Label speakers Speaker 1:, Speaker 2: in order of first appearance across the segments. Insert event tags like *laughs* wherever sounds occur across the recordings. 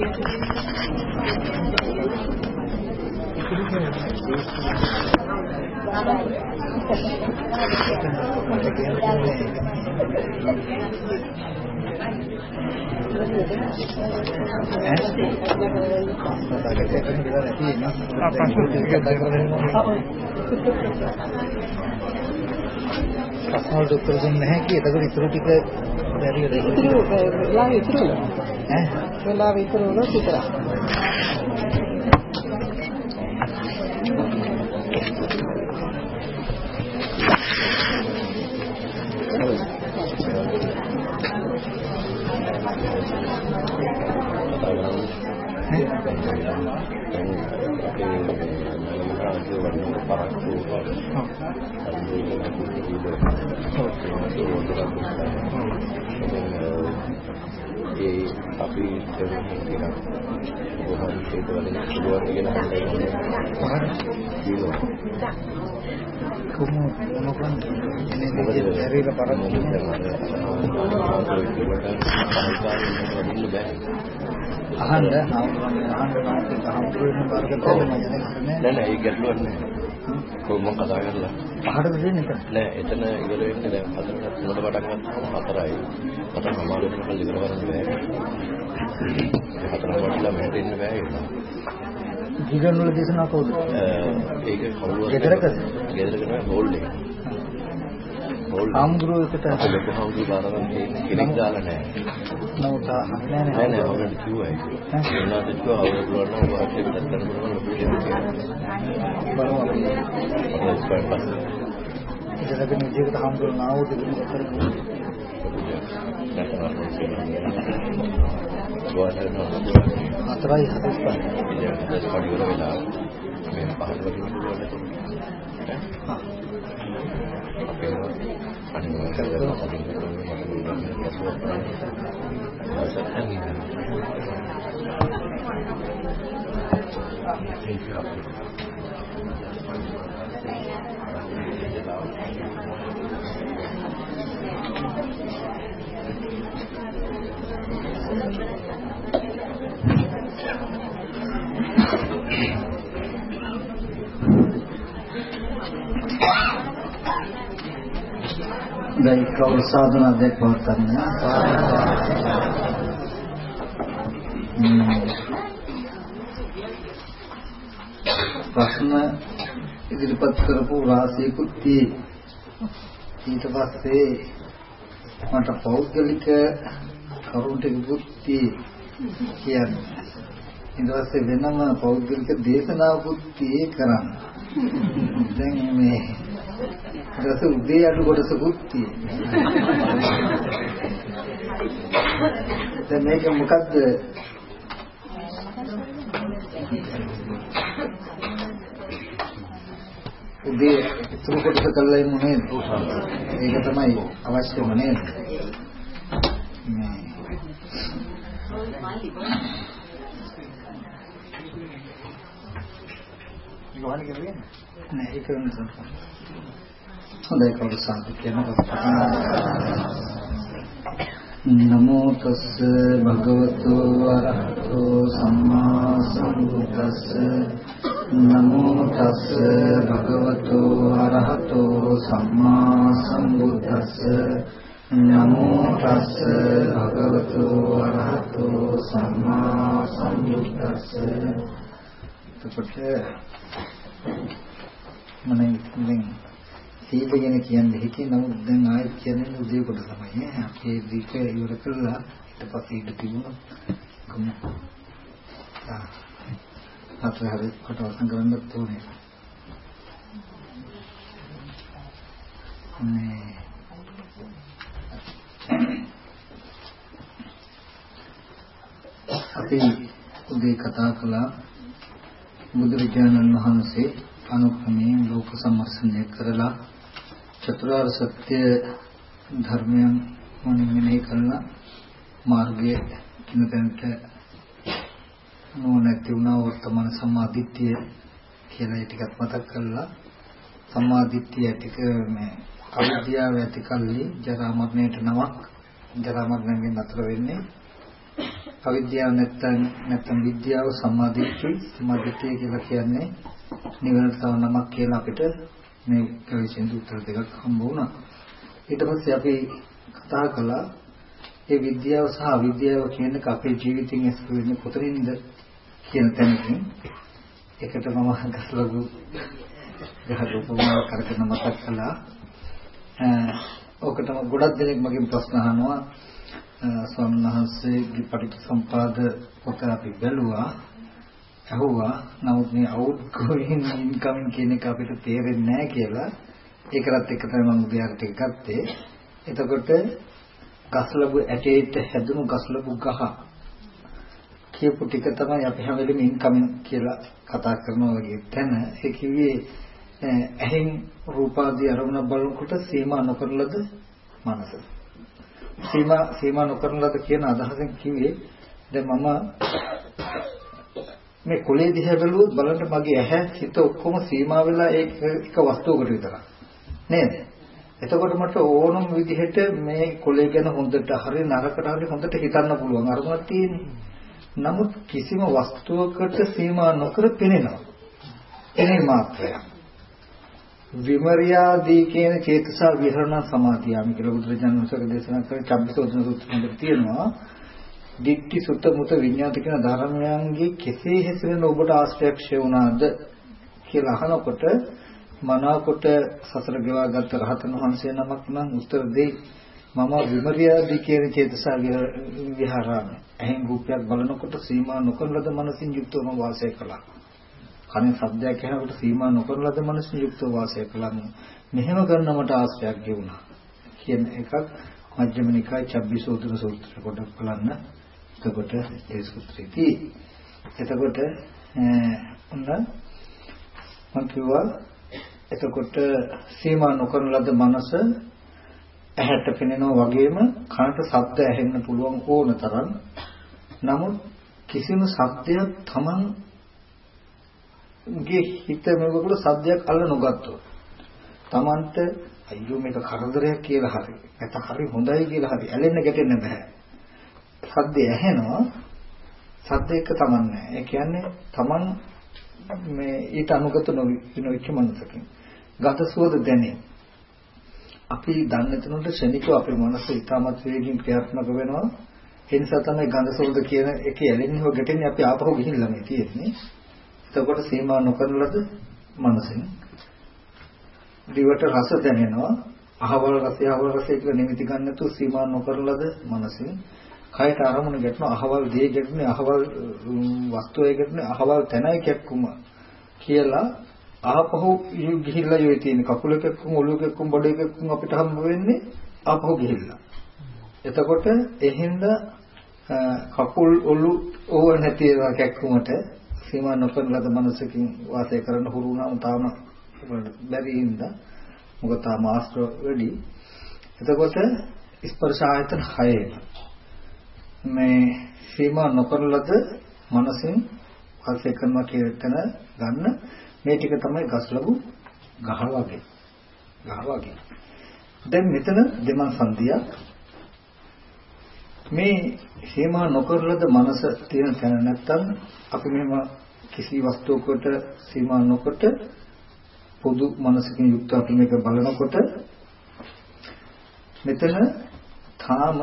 Speaker 1: ප්‍රශ්න වලට උත්තර දුන්නේ නැහැ කී. එතකොට ඉතුරු ටික බැරි වෙලා
Speaker 2: ඉතුරු වෙලාව ඉතුරු වෙලා. ඈ වෙලාව ඉතුරු වුණොත් විතරයි.
Speaker 3: ඒ අපි කරන කියන කොහොමද ඒක වලින් පුළුවන් කියන හඳුනන
Speaker 1: කොහොම මොකක්ද එනේ දෙක බැරිලා පරක් අහන්න අහන්න අහන්න අහන්න බාරකට
Speaker 3: නෑ නෑ ඒ ගැටලුවක් නෑ කොහොම කතා කරලා.
Speaker 1: පහඩ දෙන්නේ නැහැ
Speaker 3: නෑ එතන ඉවර වෙන්නේ දැන් හතරට තුනට පටන් ගත්තාම හතරයි. හතර සමාන වෙනකල් ඉවර කරන්න බෑ. හතර වටලා මැරෙන්න බෑ ඒක.
Speaker 1: ජීවන වල දේශනා කවුද?
Speaker 3: ඒක කවුරුත්
Speaker 1: ගෙදරකද?
Speaker 3: ගෙදරක නෑ හෝල් එක හෝල්
Speaker 1: ආම්ගුරුවකට
Speaker 3: ලොකු හවුදු බාරවන් තියෙන කෙනෙක් දාලා නෑ
Speaker 1: නමුත් අහන්නේ
Speaker 3: නෑ නෑ හොරට කිව්වයි එන්නාට කිව්වා අවුරුදු පුළුවන් නම් ඔයාලට විතර කරන්න පුළුවන් ලොකු කෙනෙක් කියලා
Speaker 1: බලමු
Speaker 3: ඔය ස්පයර් පස්
Speaker 1: ඉතලගෙන විදිහකට හම්බුන ආවොත් ඉතින් කරමු හතරයි හතස් පහ
Speaker 3: දස් පඩි වල වෙලා මේ පහළ වලින් පුළුවන් අපේ අනිවාර්ය කරලා
Speaker 1: දැන් කවුරු සාධනා දැක්වුවත් ගන්න. ප්‍රශ්න ඉදිරිපත් කරපු රාශියකුත් ඊට පස්සේ මට පෞද්ගලික කරුණු ටිකකුත් කියන්නේ. ඊට පස්සේ වෙනම පෞද්ගලික දේශනාවකුත් කරන්න. දැන් මේ රස උදේ අඩු කොටසකුත් තියෙනවා. දැන් මේක මොකද්ද? උදේ තුරු කොටස කළා ඉමු නේද? ඒක තමයි අවශ්‍යම නේද? මේ ගෝහල් කරගෙන නෑ ඒක වෙනසක්. හොඳයි කවුරු සාදු කියනකොට නමෝ තස්ස භගවතු වරහතෝ සම්මා සම්බුද්දස්ස. නමෝ තස්ස භගවතු වරහතෝ සම්මා සම්බුද්දස්ස. නමෝ තස්ස භගවතු වරහතෝ සම්මා සම්බුද්දස්ස. එතකොට මම ඉතින් සීල ගැන කියන්නේ හිතේ. නමුත් දැන් ආයෙත් කියන්නේ උදේ කොට තමයි ඈ. අපේ දීක ඉවර කළා. ඊට පස්සේ ඉඳ තිබුණා. කොහොම? ආ. අපේ හරි කොට වසන් කරන්න ඕනේ. මේ අපි උදේ කතා කළා බුදුරජාණන් වහන්සේ අනුක්‍රමයෙන් ලෝක සම්මර්ෂණය කරලා චතුරාර්ය සත්‍ය ධර්මයන් මොනින්මනේ කරලා මාර්ගයේ කිනතන්ට නොනැති වුණා වර්තමාන සම්මාදිට්ඨිය කියලා ටිකක් මතක් කරලා සම්මාදිට්ඨිය ටික මේ අවිද්‍යාව ඇති කල්ලි ජරා මරණයට නමක් ජරා මරණයෙන් නතර වෙන්නේ අවිද්‍යාව නැත්තම් නැත්තම් විද්‍යාව සම්මාදිට්ඨි සම්මාදිට්ඨිය කියලා කියන්නේ නිවනට තව නමක් කියලා අපිට මේ කවිසෙන් උත්තර දෙකක් හම්බ වුණා. ඊට පස්සේ අපි කතා කළා ඒ විද්‍යාව සහ අවිද්‍යාව කියන එක අපේ ජීවිතෙන් ඇසුරු වෙන්නේ කොතනින්ද කියන තැනකින් එකට මම ගස්ලගු ගහක උපමාවක් කරගෙන මතක් කළා. ඔකටම ගොඩක් දෙනෙක් මගෙන් ප්‍රශ්න අහනවා ස්වාමීන් වහන්සේගේ පටිච්චසම්පාද පොත අපි බැලුවා ඇහුවා. නමුත් මේ අවුට් ගෝයින් ඉන්කමින් කියන එක අපිට තේරෙන්නේ නැහැ කියලා. ඒකලත් එක තමයි මම උදයාට ගත්තේ. එතකොට ගස්ලබු ඇටේට හැදුණු ගස්ලබු ගහ කියපු ටික තමයි අපි හැම වෙලෙම ඉන්කමින් කියලා කතා කරනවා වගේ තැන. ඒ කිව්වේ ඇහෙන් රූපාදී අරමුණ බලනකොට සීමා නොකරන ලද මනස? සීමා සීමා නොකරන ලද කියන අදහසෙන් කිව්වේ දැන් මම මේ කොලේ දිහා බැලුවොත් බලන්න මගේ ඇහැ හිත ඔක්කොම සීමා වෙලා ඒක එක වස්තුවකට විතරයි නේද? එතකොට මට ඕනම විදිහට මේ කොලේ ගැන හොඳට හරි නරකට හරි හොඳට හිතන්න පුළුවන් අරමුණක් තියෙන්නේ. නමුත් කිසිම වස්තුවකට සීමා නොකර පෙනෙනවා. එනේ මාත්‍රයක්. විමර්යාදී කියන චේතසා විහරණ සමාධියම කියලා බුදුරජාණන් වහන්සේ දේශනා කරන චබ්බසෝදන සූත්‍රයේ තියෙනවා. දික්ටි සුත මුත විඤ්ඤාත කියන ධර්මයන්ගේ කෙසේ හැසිරෙන ඔබට ආශ්‍රයක්ෂය වුණාද කියලා අහනකොට මනාකොට සසර ගෙවා ගත්ත රහතන් වහන්සේ නමක් නම් උත්තර දෙයි. මම විමර්යාදී කියන චේතසා විහාරාම එහෙන් රූපයක් බලනකොට සීමා නොකරන ලද මනසින් යුක්තවම වාසය කළා. කනේ ශබ්දයක් ඇහෙනකොට සීමා නොකරන ලද මනසින් යුක්තව වාසය කළා. මෙහෙම කරන මට ආශ්‍රයක් ගෙවුණා. කියන එකක් මජ්ක්‍ධිම නිකාය චබ්බිසෝදන සූත්‍රය පොඩ්ඩක් බලන්න. එතකොට ඒ සූත්‍රයේදී එතකොට උන්න මම කිව්වා එතකොට සීමා නොකරන ලද මනස ඇහැට පෙනෙනවා වගේම කනට ශබ්ද ඇහෙන්න පුළුවන් ඕන තරම්. නමුත් කිසිම ශබ්දයක් Taman ගේ හිත මේකවල ශබ්දයක් අල්ල නොගත්තොත් Tamanට අයියෝ මේක කරදරයක් කියලා හරි නැත්නම් හරි හොඳයි කියලා හරි ඇලෙන්න ගැටෙන්න බෑ. සද්දය ඇහෙනවා සද්ද එක තමන් නැහැ. ඒ කියන්නේ තමන් මේ ඊට අනුගත නොවිච්ච මනසකින් ගත සුවද දැනේ. අපි දන්නේ තුනට ශනිකව අපේ මනස ඊටමත් වේගින් ක්‍රියාත්මක වෙනවා. ඒ නිසා තමයි ගඳ සුවඳ කියන එකේ ඇලෙන්නේ හො ගැටෙන්නේ අපි ආපහු ගිහිල්ලා මේ තියෙන්නේ. එතකොට සීමා නොකරන ලද මනසෙන් දිවට රස දැනෙනවා. අහවල් රසය අහවල් රසය කියලා නිමිති ගන්න නැතුව සීමා නොකරන ලද මනසෙන් කයට අරමුණ ගැටෙනවා අහවල් දේ ගැටෙන්නේ අහවල් වස්තුවේ ගැටෙන්නේ අහවල් තැනයි කැක්කුම කියලා ආපහු ගිහිල්ලා යොයි තියෙන කකුල කැක්කුම ඔළුව කැක්කුම බඩ කැක්කුම අපිට හම්බ වෙන්නේ ආපහු ගිහිල්ලා. එතකොට එහෙන්ද කකුල් ඔළු ඕව නැති ඒවා කැක්කුමට සීමා නොකරන ලද මනසකින් වාසය කරන්න හුරු වුණාම තාම බැරි හින්දා මොකද තාම ආශ්‍රව වැඩි. එතකොට ස්පර්ශ ආයතන 6 මේ සීමා නොකරන ලද මනසෙන් වාසය කරනවා කියන තැන ගන්න. මේ ටික තමයි ගස්ලබු ගහ වගේ ගහ වගේ දැන් මෙතන දෙමන් සංදියක් මේ සීමා නොකරන ලද මනස තියෙන තැන නැත්තම් අපි මෙහෙම කිසි වස්තුවකට සීමා නොකොට පොදු මනසකින් යුක්ත අපි මේක බලනකොට මෙතන තාම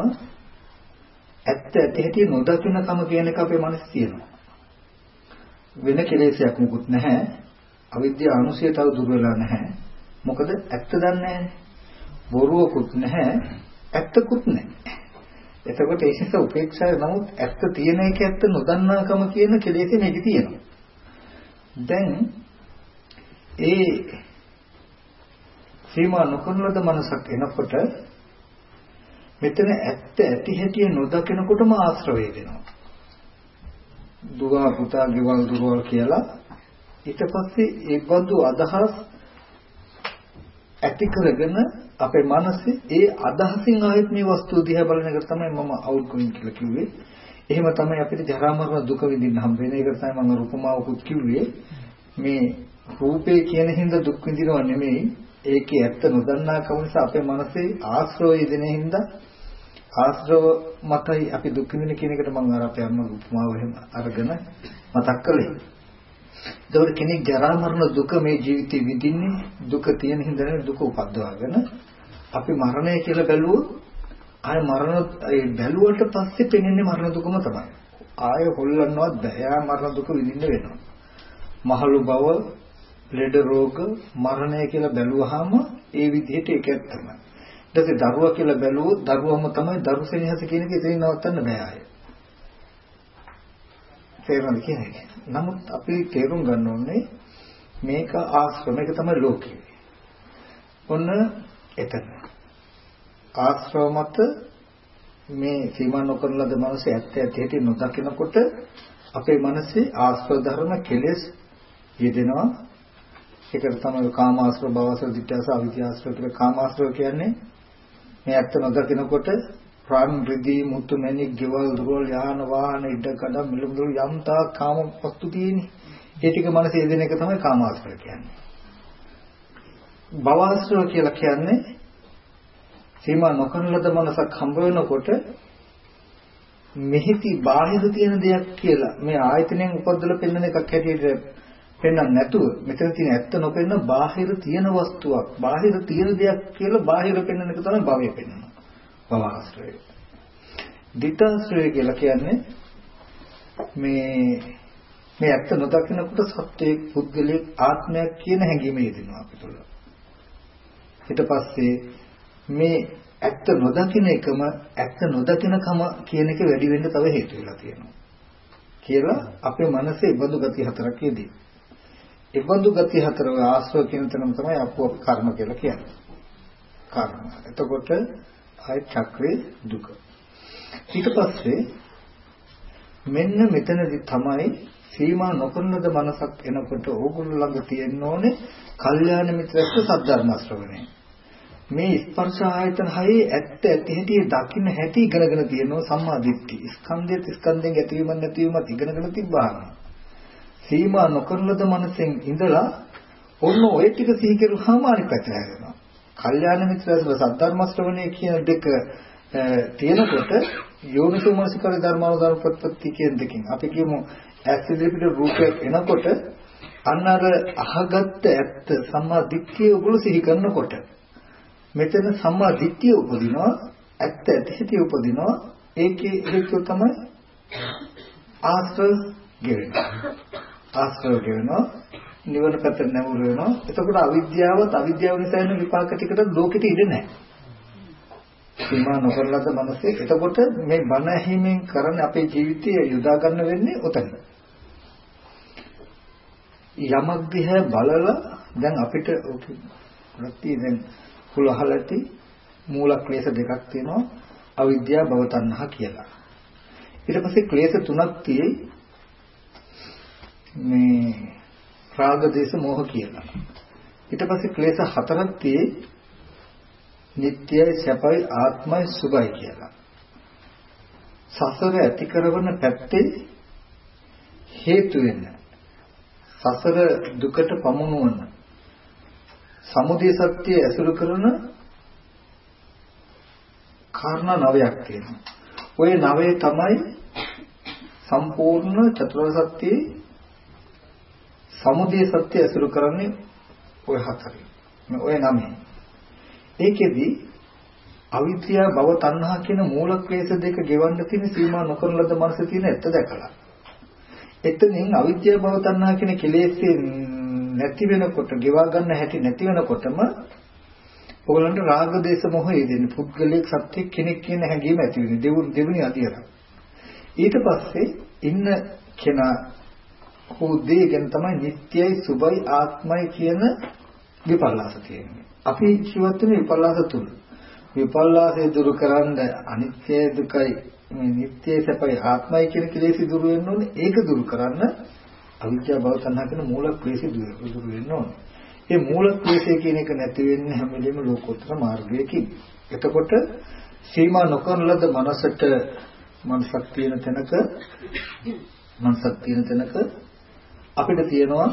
Speaker 1: ඇත්ත ඇති හැටි නොදකින්නකම කියන එක අපේ මනසේ තියෙනවා. වෙන කෙලෙසයක් මුකුත් නැහැ. අවිද්‍යාව අනුසය තව දුර වෙලා නැහැ. මොකද ඇත්ත දන්නේ බොරුවකුත් නැහැ. ඇත්තකුත් නැහැ. එතකොට ඒ නිසා උපේක්ෂාව නමුත් ඇත්ත තියෙන එක ඇත්ත නොදන්නාකම කියන කෙලෙසේ මේක තියෙනවා. දැන් ඒ සීමා නොකරනද මනසක් එනකොට මෙතන ඇත්ත ඇති හැටි නොදකිනකොටම ආශ්‍රවය වෙනවා. දුව පුතා ගෙවල් දුරවල් කියලා ඊට පස්සේ ඒ බඳු අදහස් ඇති කරගෙන අපේ මනසේ ඒ අදහසින් ආයෙත් මේ වස්තුව දිහා බලන එක තමයි මම අවුට් ගෝයින් කියලා කිව්වේ. එහෙම තමයි අපිට ජරා මරණ දුක විඳින්න හම්බ වෙන එක තමයි මම රූපමාවකුත් කිව්වේ. මේ රූපේ කියන හින්දා දුක් විඳිනව නෙමෙයි ඒකේ ඇත්ත නොදන්නා කම නිසා අපේ මනසේ ආශ්‍රය දෙන හින්දා ආශ්‍රව මතයි අපි දුක් විඳින කියන එකට මම අර අපේ අම්මගේ උපමාව එහෙම අරගෙන මතක් කළේ. ඒතකොට කෙනෙක් ජරා මරණ දුක මේ ජීවිතේ විඳින්නේ දුක තියෙන හින්දානේ දුක උපද්දවාගෙන අපි මරණය කියලා බැලුවොත් ආය මරණ ඒ බැලුවට පස්සේ පෙනෙන්නේ මරණ දුකම තමයි. ආය හොල්ලන්නවත් බෑ. යා මරණ දුක විඳින්න වෙනවා. මහලු බව, ලෙඩ රෝග, මරණය කියලා බැලුවාම ඒ විදිහට ඒක තමයි. ඊට පස්සේ දරුවා කියලා බැලුවොත් දරුවම තමයි දරු සෙනෙහස කියන එක ඉතින් නවත්තන්න බෑ ආය. තේරුණාද කියන්නේ? නමුත් අපි තේරුම් ගන්න ඕනේ මේක ආශ්‍රම එක තමයි ලෝකේ. ඔන්න එතන. ආශ්‍රව මත මේ සීමා නොකරන ලද මනස ඇත්ත ඇති හැටි නොදකිනකොට අපේ මනසේ ආශ්‍රව ධර්ම කෙලෙස් යෙදෙනවා. ඒකට තමයි කාමාශ්‍රව, භවශ්‍රව, ditthාශ්‍රව, අවිද්‍යාශ්‍රව කියලා කාමාශ්‍රව කියන්නේ මේ ඇත්ත නොදකිනකොට ප්‍රාණ රිදී මුතු මැණික් ගෙවල් දොරවල් යාන වාහන ඉඩ කඩ මිලමුදල් යම්තා කාම වස්තු තියෙන්නේ. ඒ ටික මනසේ යෙදෙන එක තමයි කාමාශ්‍රව කියන්නේ. භවශ්‍රව කියලා කියන්නේ සීමා නොකරන ලද මනසක් හම්බ වෙනකොට මෙහිති බාහිර තියෙන දෙයක් කියලා මේ ආයතනයෙන් උපද්දලා පෙන්වන එකක් හැටියට පෙන්වන්න නැතුව මෙතන තියෙන ඇත්ත නොපෙන්න බාහිර තියෙන වස්තුවක් බාහිර තියෙන දෙයක් කියලා බාහිර පෙන්වන එක තමයි භවය පෙන්වනවා භවආශ්‍රය. ditthාශ්‍රය කියලා කියන්නේ මේ මේ ඇත්ත නොදකිනකොට සත්‍යයේ පුද්ගලික ආත්මයක් කියන හැඟීම යෙදෙනවා අපිට. ඊට පස්සේ මේ ඇත්ත නොදකින එකම ඇත්ත නොදකිනකම කියන එක වැඩි වෙන්න තව හේතු වෙලා තියෙනවා. කියලා අපේ මනසේ ඉබඳු ගති හතරක් යෙදී. ඉබඳු ගති හතර ආශ්‍රව කියන තැනම තමයි අපෝ කර්ම කියලා කියන්නේ. කර්ම. එතකොට ආය චක්‍රේ දුක. ඊට පස්සේ මෙන්න මෙතනදි තමයි සීමා නොකරනද මනසක් එනකොට ඕගොල්ලෝ ළඟ තියෙන්න ඕනේ කල්යාණ මිත්‍රත්ව සද්ධර්ම ශ්‍රවණය. මේ ස්පර්ශ ආයතන හයේ ඇත්ත ඇති හැටි දකින්න හැටි ඉගෙනගෙන තියෙනවා සම්මා දිට්ඨි. ස්කන්ධයත් ස්කන්ධෙන් ඇතිවීම නැතිවීමත් ඉගෙනගෙන තිබ්බහම. සීමා නොකරලද මනසෙන් ඉඳලා ඔන්න ඔය ටික සිහි කරුවාම අනිත් පැත්තට හැරෙනවා. කල්යාණ මිත්‍රයන්ව සද්ධර්ම ශ්‍රවණය කියන දෙක තියෙනකොට යෝනිසෝ මනසිකර ධර්මානුධර්ම ප්‍රත්‍යක්ති කියන දෙකෙන් අපි කියමු ඇස් ඉදිරිපිට රූපයක් එනකොට අන්න අර අහගත්ත ඇත්ත සම්මා දිට්ඨිය උගුළු සිහි කරනකොට මෙතන සම්මා දිට්ඨිය උපදිනවා ඇත්ත ඇතිහිතිය උපදිනවා ඒකේ හේතුව තමයි ආශ්‍රව ගෙවෙනවා ආශ්‍රව ගෙවෙනවා නිවන පැත්තට නැඹුරු වෙනවා. එතකොට අවිද්‍යාවත් අවිද්‍යාව නිසා එන විපාක ටිකට ලෝකෙට ඉඩ නැහැ. සීමා නොකරලද මනසේ. එතකොට මේ බණ ඇහිමෙන් කරන අපේ ජීවිතය යොදා ගන්න වෙන්නේ උතන. යමක් දිහා බලලා දැන් අපිට ප්‍රති දැන් කුල අහලා ඇති මූල ක්ලේශ දෙකක් තියෙනවා. අවිද්‍යාව භව තණ්හා කියලා. ඊට පස්සේ ක්ලේශ තුනක් තියෙයි. මේ රාග දේශ මොහ කියලා. ඊට පස්සේ ක්ලේශ හතරක් තියෙයි නිට්ටයයි සැපයි ආත්මයි සුභයි කියලා. සසර ඇති කරන පැත්තේ හේතු වෙන සසර දුකට පමුණුවන සමුදය සත්‍ය ඇසුරු කරන කාරණා නවයක් තියෙනවා. ওই නවය තමයි සම්පූර්ණ චතුරාර්ය සත්‍යයේ සමුදය සත්‍ය ඇසුරු කරන්නේ ওই හතරේ. මේ ওই නමේ. ඒකෙදි අවිද්‍යාව භව තණ්හා කියන මූල ක්ලේශ දෙක ගෙවන්න තියෙන සීමා නොකරන ලද මනස තියෙන ඇත්ත දැකලා. එතනින් අවිද්‍යාව භව තණ්හා කියන කෙලෙස්යෙන් නැති වෙනකොට, ගෙවා ගන්න හැටි නැති වෙනකොටම ඕගලන්ට රාග දේශ මොහේ දෙන්නේ පුද්ගලික සත්‍ය කෙනෙක් කියන හැඟීම ඇති වෙන්නේ. දෙවුන් දෙවෙනි අදියර. ඊට පස්සේ ඉන්න කෙනා හුදේ ගැන තමයි නිට්ටයයි සුභයි ආත්මයි කියන විපල්ලාස තියෙන්නේ. අපි ජීවත් වෙන විපල්ලාස තුන. විපල්ලාසය දුරු කරන්න අනිත්‍ය දුකයි මේ නිට්ටය සැපයි ආත්මයි කියන කෙලෙසි දුරු වෙන්න ඕනේ. ඒක දුරු කරන්න අවිද්‍යාව භව තණ්හා කියන මූල ක්ලේශය දුරු වෙන්න ඕනේ. මේ මූල ක්ලේශය කියන එක නැති වෙන්නේ හැම වෙලෙම ලෝකෝත්තර මාර්ගයකින්. එතකොට සීමා නොකරන ලද මනසට මනසක් තියෙන තැනක මනසක් තියෙන තැනක අපිට තියෙනවා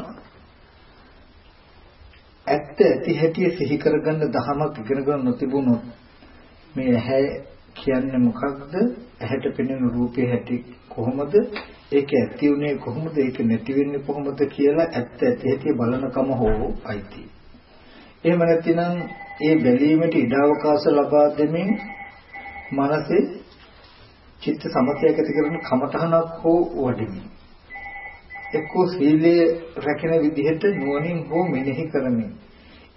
Speaker 1: ඇත්ත ඇති හැටි සිහි කරගන්න දහමක් ඉගෙන ගන්න නොතිබුණොත් මේ ඇහැ කියන්නේ මොකක්ද? ඇහැට පෙනෙන රූපේ හැටි කොහොමද? ඒක ඇති උනේ කොහොමද? ඒක නැති වෙන්නේ කොහොමද කියලා ඇත්ත ඇති ඇති බලනකම හෝ අයිති. එහෙම නැතිනම් ඒ බැලීමට ඉඩ අවකාශ ලබා දෙමින් මනසේ චිත්ත සමතයක් ඇති කරන කමඨහනක් හෝ වඩමින් එක්කෝ සීලයේ රැකෙන විදිහට නුවණින් හෝ මෙනෙහි කරමින්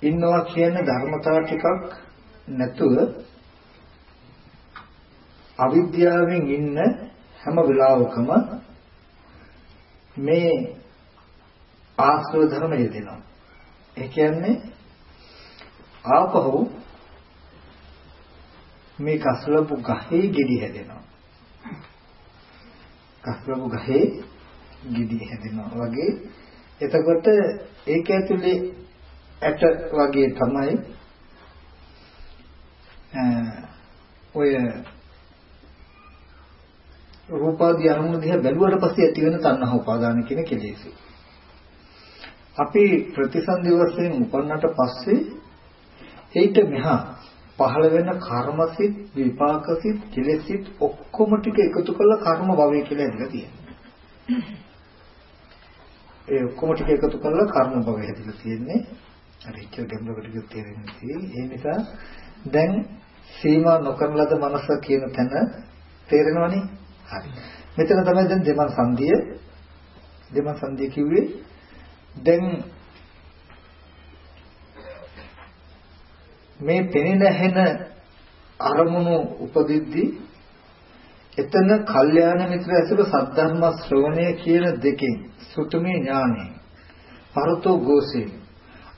Speaker 1: ඉන්නවා කියන ධර්මතාව ටිකක් නැතුව අවිද්‍යාවෙන් ඉන්න හැම වෙලාවකම මේ ආශ්‍රව ධර්ම යෙදෙනවා. ඒ කියන්නේ ආපහු මේ කස්ලපු ගහේ ගෙඩි හැදෙනවා. කස්ලපු ගහේ ගෙඩි හැදෙනවා වගේ එතකොට ඒක ඇතුලේ ඇට වගේ තමයි ඔය රූපාදී අරමුණු දිහා බැලුවට පස්සේ ඇති වෙන තණ්හා උපාදාන කියන කෙලෙසි. අපි ප්‍රතිසන්දි වශයෙන් උපන්නට පස්සේ ඒිට මෙහා පහළ වෙන කර්මසිත විපාකසිත කෙලෙසිත ඔක්කොම ටික එකතු කරලා කර්ම භවය කියලා ඇදලා තියෙනවා. ඒ ඔක්කොම ටික එකතු කරලා කර්ම භවය හැදලා තියෙන්නේ. අර ඉච්ඡා ගැඹුරකට ටික තේරෙන්නේ. ඒ නිසා දැන් සීමා නොකරන ලද මනස කියන තැන තේරෙනවනේ. හරි. මෙතන තමයි දැන් දෙමන් සංදිය දෙමන් සංදිය කිව්වේ දැන් මේ පෙනෙන හැන අරමුණු උපදිද්දී එතන කල්යාණ මිත්‍ර ඇසුර සද්ධර්ම ශ්‍රවණය කියන දෙකෙන් සුතුමේ ඥානෙ පරතෝ ගෝසේ.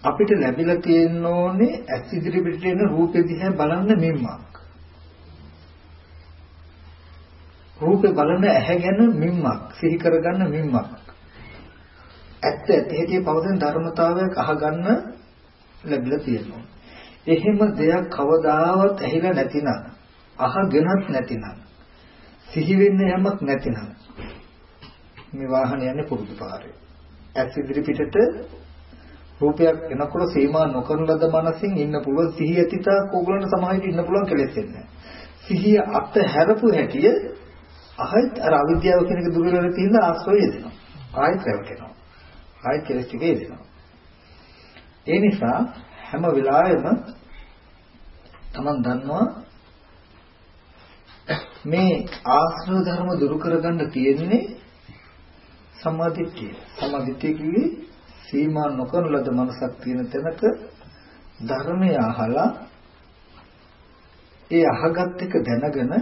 Speaker 1: අපිට ලැබිලා තියෙන්න ඕනේ ඇස් ඉදිරි පිටට එන රූපෙ දිහා බලන්න මිම්මක්. රූපේ බලන ඇහැ ගැන මිම්මක් සිහි කරගන්න මිම්මක්. ඇත්ත ඇහිදී පවතින ධර්මතාවයක් අහගන්න ලැබිලා තියෙනවා. එහෙම දෙයක් කවදාවත් ඇහිලා නැතිනම් අහගෙනත් නැතිනම් සිහි වෙන්න යමක් නැතිනම් මේ වාහන යන්නේ පුරුදු පාරේ ඇස් ඉදිරි පිටට රූපයක් එනකොට සීමා නොකරන ලද මනසින් ඉන්න පුළුවන් සිහිය ඇතිතා කෝගලන්ට සමාහිත ඉන්න පුළුවන් කෙලෙස් වෙන්නේ සිහිය අත හැරපු හැටිය ආයෙත් අර අවිද්‍යාව කියන එක දුර වෙලා තියෙන ආශ්‍රය දෙනවා. ආයෙත් රැවටෙනවා. ආයෙත් කෙලස් ටික එදෙනවා. ඒ නිසා හැම වෙලාවෙම තමන් දන්නවා මේ ආශ්‍රව ධර්ම දුරු කරගන්න තියෙන්නේ සම්මාදිට්ඨිය. සම්මාදිට්ඨිය කිව්වේ සීමා නොකරන ලද මනසක් තියෙන තැනක ධර්මය අහලා ඒ අහගත් එක දැනගෙන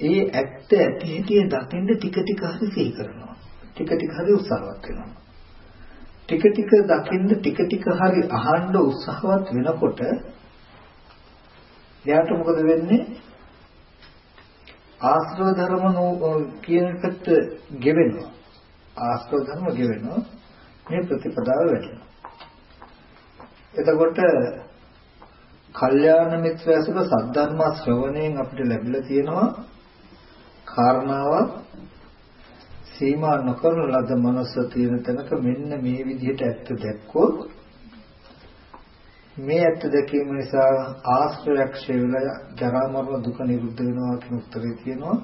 Speaker 1: ඒ ඇත්ත ඇති හැටි දකින්න ටික ටික හරි සිහි කරනවා. ටික ටික හරි උත්සාහවත් වෙනවා. ටික ටික දකින්න ටික ටික හරි අහන්න උත්සාහවත් වෙනකොට එයාට මොකද වෙන්නේ? ආශ්‍රව ධර්ම කියන එකට ගෙවෙනවා. ආශ්‍රව ධර්ම ගෙවෙනවා. මේ ප්‍රතිපදාව වැටෙනවා. එතකොට කල්යාණ මිත්‍ර ඇසුර සද්ධර්ම ශ්‍රවණයෙන් අපිට ලැබිලා තියෙනවා කාරණාවක් සීමා නොකරන ලද මනස තියෙන තැනක මෙන්න මේ විදිහට ඇත්ත දැක්කොත් මේ ඇත්ත දැකීම නිසා ආශ්‍රයක් ශේවල ජරා මරණ දුක නිරුද්ධ වෙනවා කියන උත්තරේ තියෙනවා.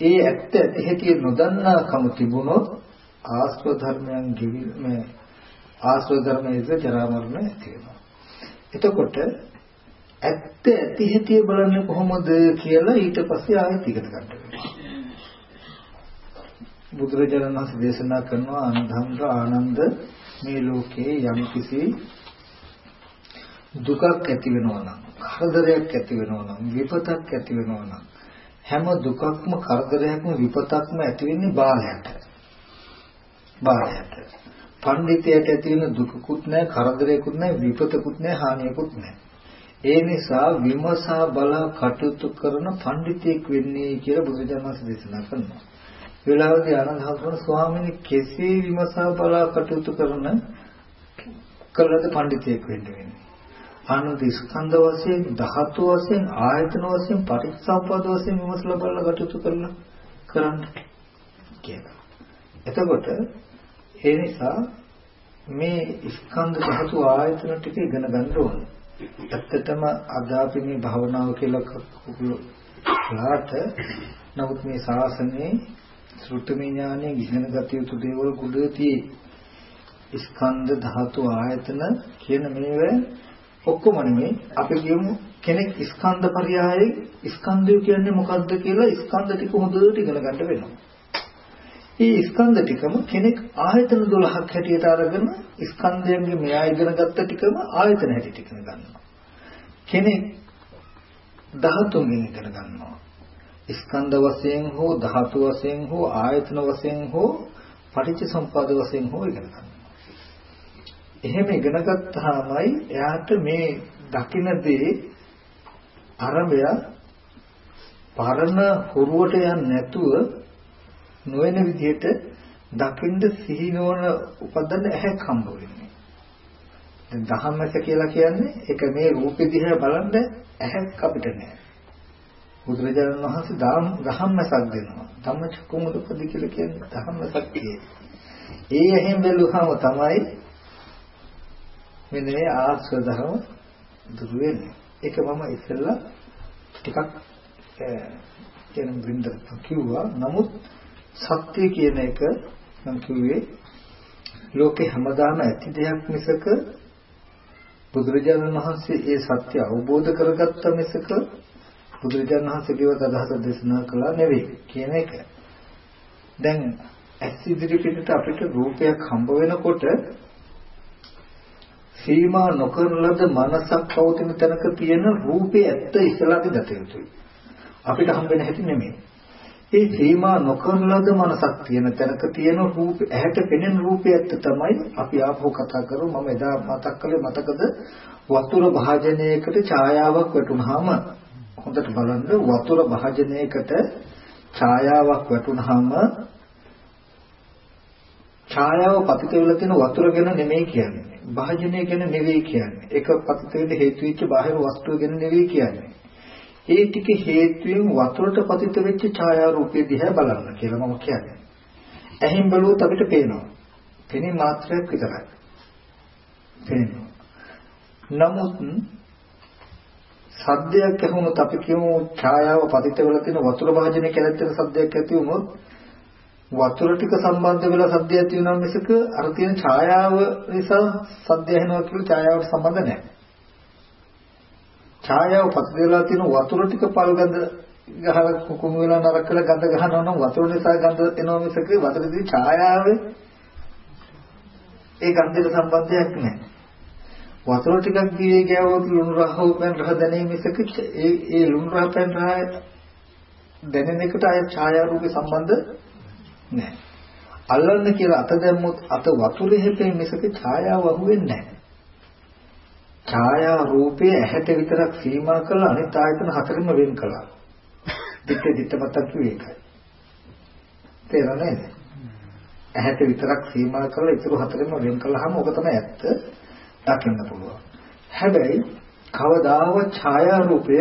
Speaker 1: ඒ ඇත්ත ඇති නොදන්නා කම තිබුණොත් ආශ්‍රව ධර්මයන් ගෙවිම ආශ්‍රව ධර්මයේ ජරා මරණ ඇති වෙනවා. එතකොට ඇත්ත ඇති හැටි බලන්නේ කොහොමද කියලා ඊට පස්සේ ආයෙත් ඉගෙන ගන්න වෙනවා. බුදුරජාණන් වහන්සේ දේශනා කරනවා අනන්තංග ආනන්ද මේ ලෝකේ යම් කිසි දුකක් ඇති වෙනවා නම් කරදරයක් ඇති වෙනවා නම් විපතක් ඇති වෙනවා නම් හැම දුකක්ම කරදරයක්ම විපතක්ම ඇති වෙන්නේ බාලයට. බාලයට. පඬිතයට ඇති වෙන දුකකුත් නැහැ, කරදරයකුත් නැහැ, විපතකුත් නැහැ, හානියකුත් නැහැ. ඒ නිසා විමසා බලා කටයුතු කරන පඬිතෙක් වෙන්නේ කියලා බුදුජානක දේශනා කරනවා. වෙලාවදී ආනන්ද හඳුනන ස්වාමීන් කෙසේ විමසා බලා කටයුතු කරන කළද පඬිතෙක් වෙන්න වෙන්නේ. ආනන්ද ස්කන්ධ වශයෙන් ධාතු වශයෙන් ආයතන වශයෙන් පටිච්චසමුප්පාද වශයෙන් විමසලා බලලා කටයුතු කරලා කරන්න කියලා. එතකොට ඒ නිසා මේ ස්කන්ධ ධාතු ආයතන ටික ඉගෙන ගන්න ඕනේ. ඇත්තටම අද අපි මේ භවනාව කියලා කලාට නමුත් මේ ශාසනයේ ශ්‍රුතමය ඥානයෙන් ඉගෙන ගත යුතු දේවල් කුඩතියේ ස්කන්ධ ධාතු ආයතන කියන මේවා ඔක්කොම නෙමෙයි අපි කියමු කෙනෙක් ස්කන්ධ පරියායේ ස්කන්ධය කියන්නේ මොකද්ද කියලා ස්කන්ධ ටික හොඳට ඉගෙන ගන්න වෙනවා. මේ ස්කන්ධ ටිකම කෙනෙක් ආයතන 12ක් හැටියට අරගෙන ස්කන්ධයන්ගේ මෙයා ඉගෙන ගත්ත ටිකම ආයතන හැටියට ඉගෙන ගන්නවා. කෙනෙක් ධාතුන්ගෙන් ඉගෙන ගන්නවා. ස්කන්ධ වශයෙන් හෝ ධාතු වශයෙන් හෝ ආයතන වශයෙන් හෝ පටිච්ච සම්පද වශයෙන් හෝ ඉගෙන ගන්නවා. එහෙම ඉගෙන ගත්තාමයි එයාට මේ දකින්න දේ අරබය පරණ හුරුවට යන්නේ නැතුව නොවන විදිහට දකින්න සිහි නොවන උපදන්න ඇහැක් හම්බ වෙන්නේ. දැන් දහම්මස කියලා කියන්නේ ඒක මේ රූපෙ දිහා බලන්න ඇහැක් අපිට නෑ. බුදුරජාණන් වහන්සේ දහම්මසක් දෙනවා. ධම්මචක්කුමුදපදි කියලා කියන්නේ දහම්මසක් කියේ. ඒ ඇහෙන් බැලුවම තමයි මෙන්න මේ ආශ්‍රය ධර්ම දුර වෙන්නේ. ඒක මම ඉස්සෙල්ලා ටිකක් කියන බින්දර කිව්වා. නමුත් සත්‍ය කියන එක මම කිව්වේ ලෝකේ හැමදාම ඇති දෙයක් මිසක බුදුරජාණන් වහන්සේ ඒ සත්‍ය අවබෝධ කරගත්ත මිසක බුදුරජාණන් වහන්සේගේව අදහස දේශනා කළා නෙවෙයි කියන එක. දැන් ඇස් ඉදිරි පිටට අපිට රූපයක් හම්බ වෙනකොට සීමා නොකරන ලද මනසක් පවතින තැනක තියෙන රූපේ ඇත්ත ඉස්සලාදී දත යුතුයි. අපිට හම්බෙන හැටි නෙමෙයි. ඒ සීමා නොකරන ලද මනසක් තියෙන තැනක තියෙන රූප ඇහැට පෙනෙන රූපේ ඇත්ත තමයි අපි ආපහු කතා කරමු මම එදා මතක් කළේ මතකද වතුර භාජනයකට ඡායාවක් වැටුනහම හොඳට බලන්න වතුර භාජනයකට ඡායාවක් වැටුනහම ඡායාව පතිත වෙලා තියෙන වතුර ගැන නෙමෙයි කියන්නේ භාජනය ගැන නෙවෙයි කියන්නේ. ඒක පතිත වෙන්න හේතු වෙච්ච බාහිර වස්තුව ගැන නෙවෙයි කියන්නේ. ඒ ටික හේතුවෙන් වතුරට පතිත වෙච්ච ඡායා රූපය දිහා බලන්න කියලා මම කියන්නේ. ඇහින් බලුවොත් අපිට පේනවා. පෙනීම මාත්‍රයක් විතරයි. පේනවා. නමුත් සද්දයක් ඇහුනොත් අපි කියමු ඡායාව පතිත වෙලා තියෙන වතුර භාජනය කියලා තියෙන සද්දයක් ඇති වුණොත් වතුර ටික සම්බන්ධ වෙලා සද්ද ඇති වෙනවා මිසක අර තියෙන ඡායාව නිසා සද්ද ඇහෙනවා කියලා ඡායාවට සම්බන්ධ නැහැ. ඡායාව පත්දෙලා තියෙන වතුර ටික පල් ගඳ ගහලා කුකුම වෙලා නරක කරලා ගඳ ගහනවා නම් වතුර නිසා ගඳ එනවා මිසක වතුරේ ඡායාවේ ඒ ගන්ධයට සම්බන්ධයක් නැහැ. වතුර ටිකක් දිවේ ගෑවොත් ලුණු රහ උපෙන් රහ දැනේ මිසක ඒ ඒ ලුණු රහ පෙන් රහ දැනෙන එකට අය ඡායා රූපේ සම්බන්ධ නැහැ. අල්ලන්න කියලා අත දැම්මොත් අත වතුරේ හැපෙන මිසක ඡායාව අහුවෙන්නේ නැහැ. ඡායා රූපයේ ඇහැට විතරක් සීමා කරලා අනිත් ආයතන හතරෙම වෙන් කළා. දිත්ත දිත්ත මතක් කිව්වේ ඒකයි. තේරෙන්නේ නැහැ. ඇහැට විතරක් සීමා කරලා ඊටු හතරෙම වෙන් කළාම ඔක තමයි ඇත්ත දකින්න පුළුවන්. හැබැයි කවදාවත් ඡායා රූපය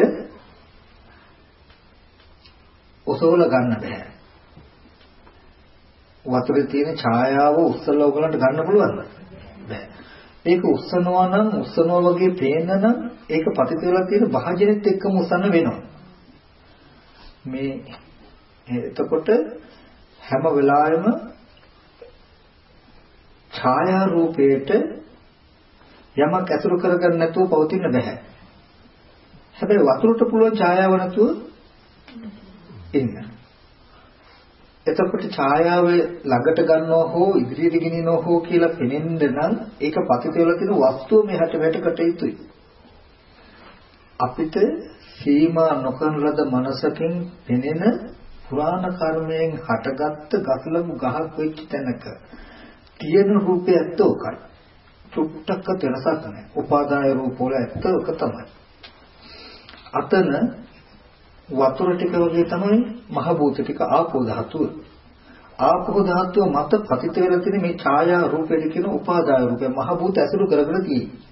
Speaker 1: ඔසවල ගන්න බෑ. වතුරේ තියෙන ඡායාව උස්සලා ඔයගලන්ට ගන්න පුළුවන්ද? බෑ. ඒක උස්සනවා නම් උස්සනවා වගේ පේන්න නම් ඒක පතිත වෙලා තියෙන භාජනෙත් එක්කම උස්සන්න වෙනවා. මේ එතකොට හැම වෙලාවෙම ඡායා රූපයට යමක් ඇසුරු කරගන්න නැතුව පවතින්න බෑ. හැබැයි වතුරට පුළුවන් ඡායාව නැතුව ඉන්න. එතකොට ඡායාව ළඟට ගන්නව හෝ ඉදිරියට ගෙනියනව හෝ කියලා පෙනෙන්න නම් ඒක පතිත වෙලා තියෙන වස්තුව මෙහාට වැටකට යුතුයි. අපිට සීමා නොකරන ලද මනසකින් පෙනෙන පුරාණ කර්මයෙන් හටගත්ත ගසලමු ගහක් වෙච්ච තැනක තියෙන රූපය ඇත්ත උකයි. චුට්ටක්ක වෙනසක් නැහැ. උපාදාය රූප වල ඇත්ත උක තමයි. අතන වතුර ටික වගේ තමයි මහ භූත ටික ආපෝ ධාතුව. ආපෝ ධාතුව මත පතිත වෙලා තියෙන මේ ඡායා රූපෙට කියන උපාදාය රූපය මහ භූත ඇසුරු කරගෙන තියෙන්නේ.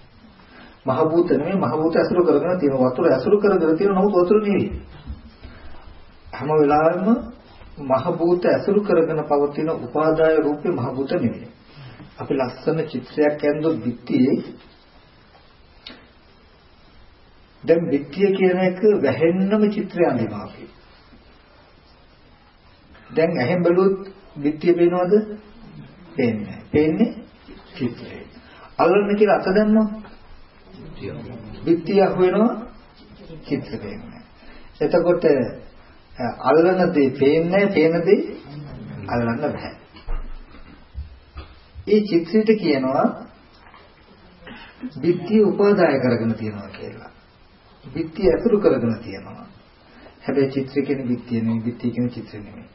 Speaker 1: මහ භූත නෙමෙයි මහ භූත ඇසුරු කරගෙන තියෙන වතුර ඇසුරු කරගෙන තියෙන නමුත් වතුර නෙවෙයි. හැම වෙලාවෙම මහ භූත ඇසුරු කරගෙන පවතින උපාදාය රූපේ මහ භූත නෙවෙයි. අපි ලස්සන චිත්‍රයක් ඇඳුත් පිටියේ දැන් විත්‍ය කියන එක වැහෙන්නම චිත්‍රය අඳිනවා අපි. දැන් ඇහෙන් බැලුවොත් විත්‍ය පේනවද? පේන්නේ නැහැ. පේන්නේ චිත්‍රය. අල්ලන්න කියලා අත දැම්මොත් විත්‍ය අහුවෙනවා චිත්‍ර පේන්නේ. එතකොට අල්ලන දේ පේන්නේ පේන දේ අල්ලන්න බෑ. ඒ චිත්‍රයට කියනවා විත්‍ය උපාදාය කරගෙන තියනවා කියලා. විත්‍ය ඇතුළු කරගෙන තියනවා. හැබැයි චිත්‍ර කියන්නේ විත්‍ය නෙමෙයි, විත්‍ය කියන්නේ චිත්‍ර නෙමෙයි.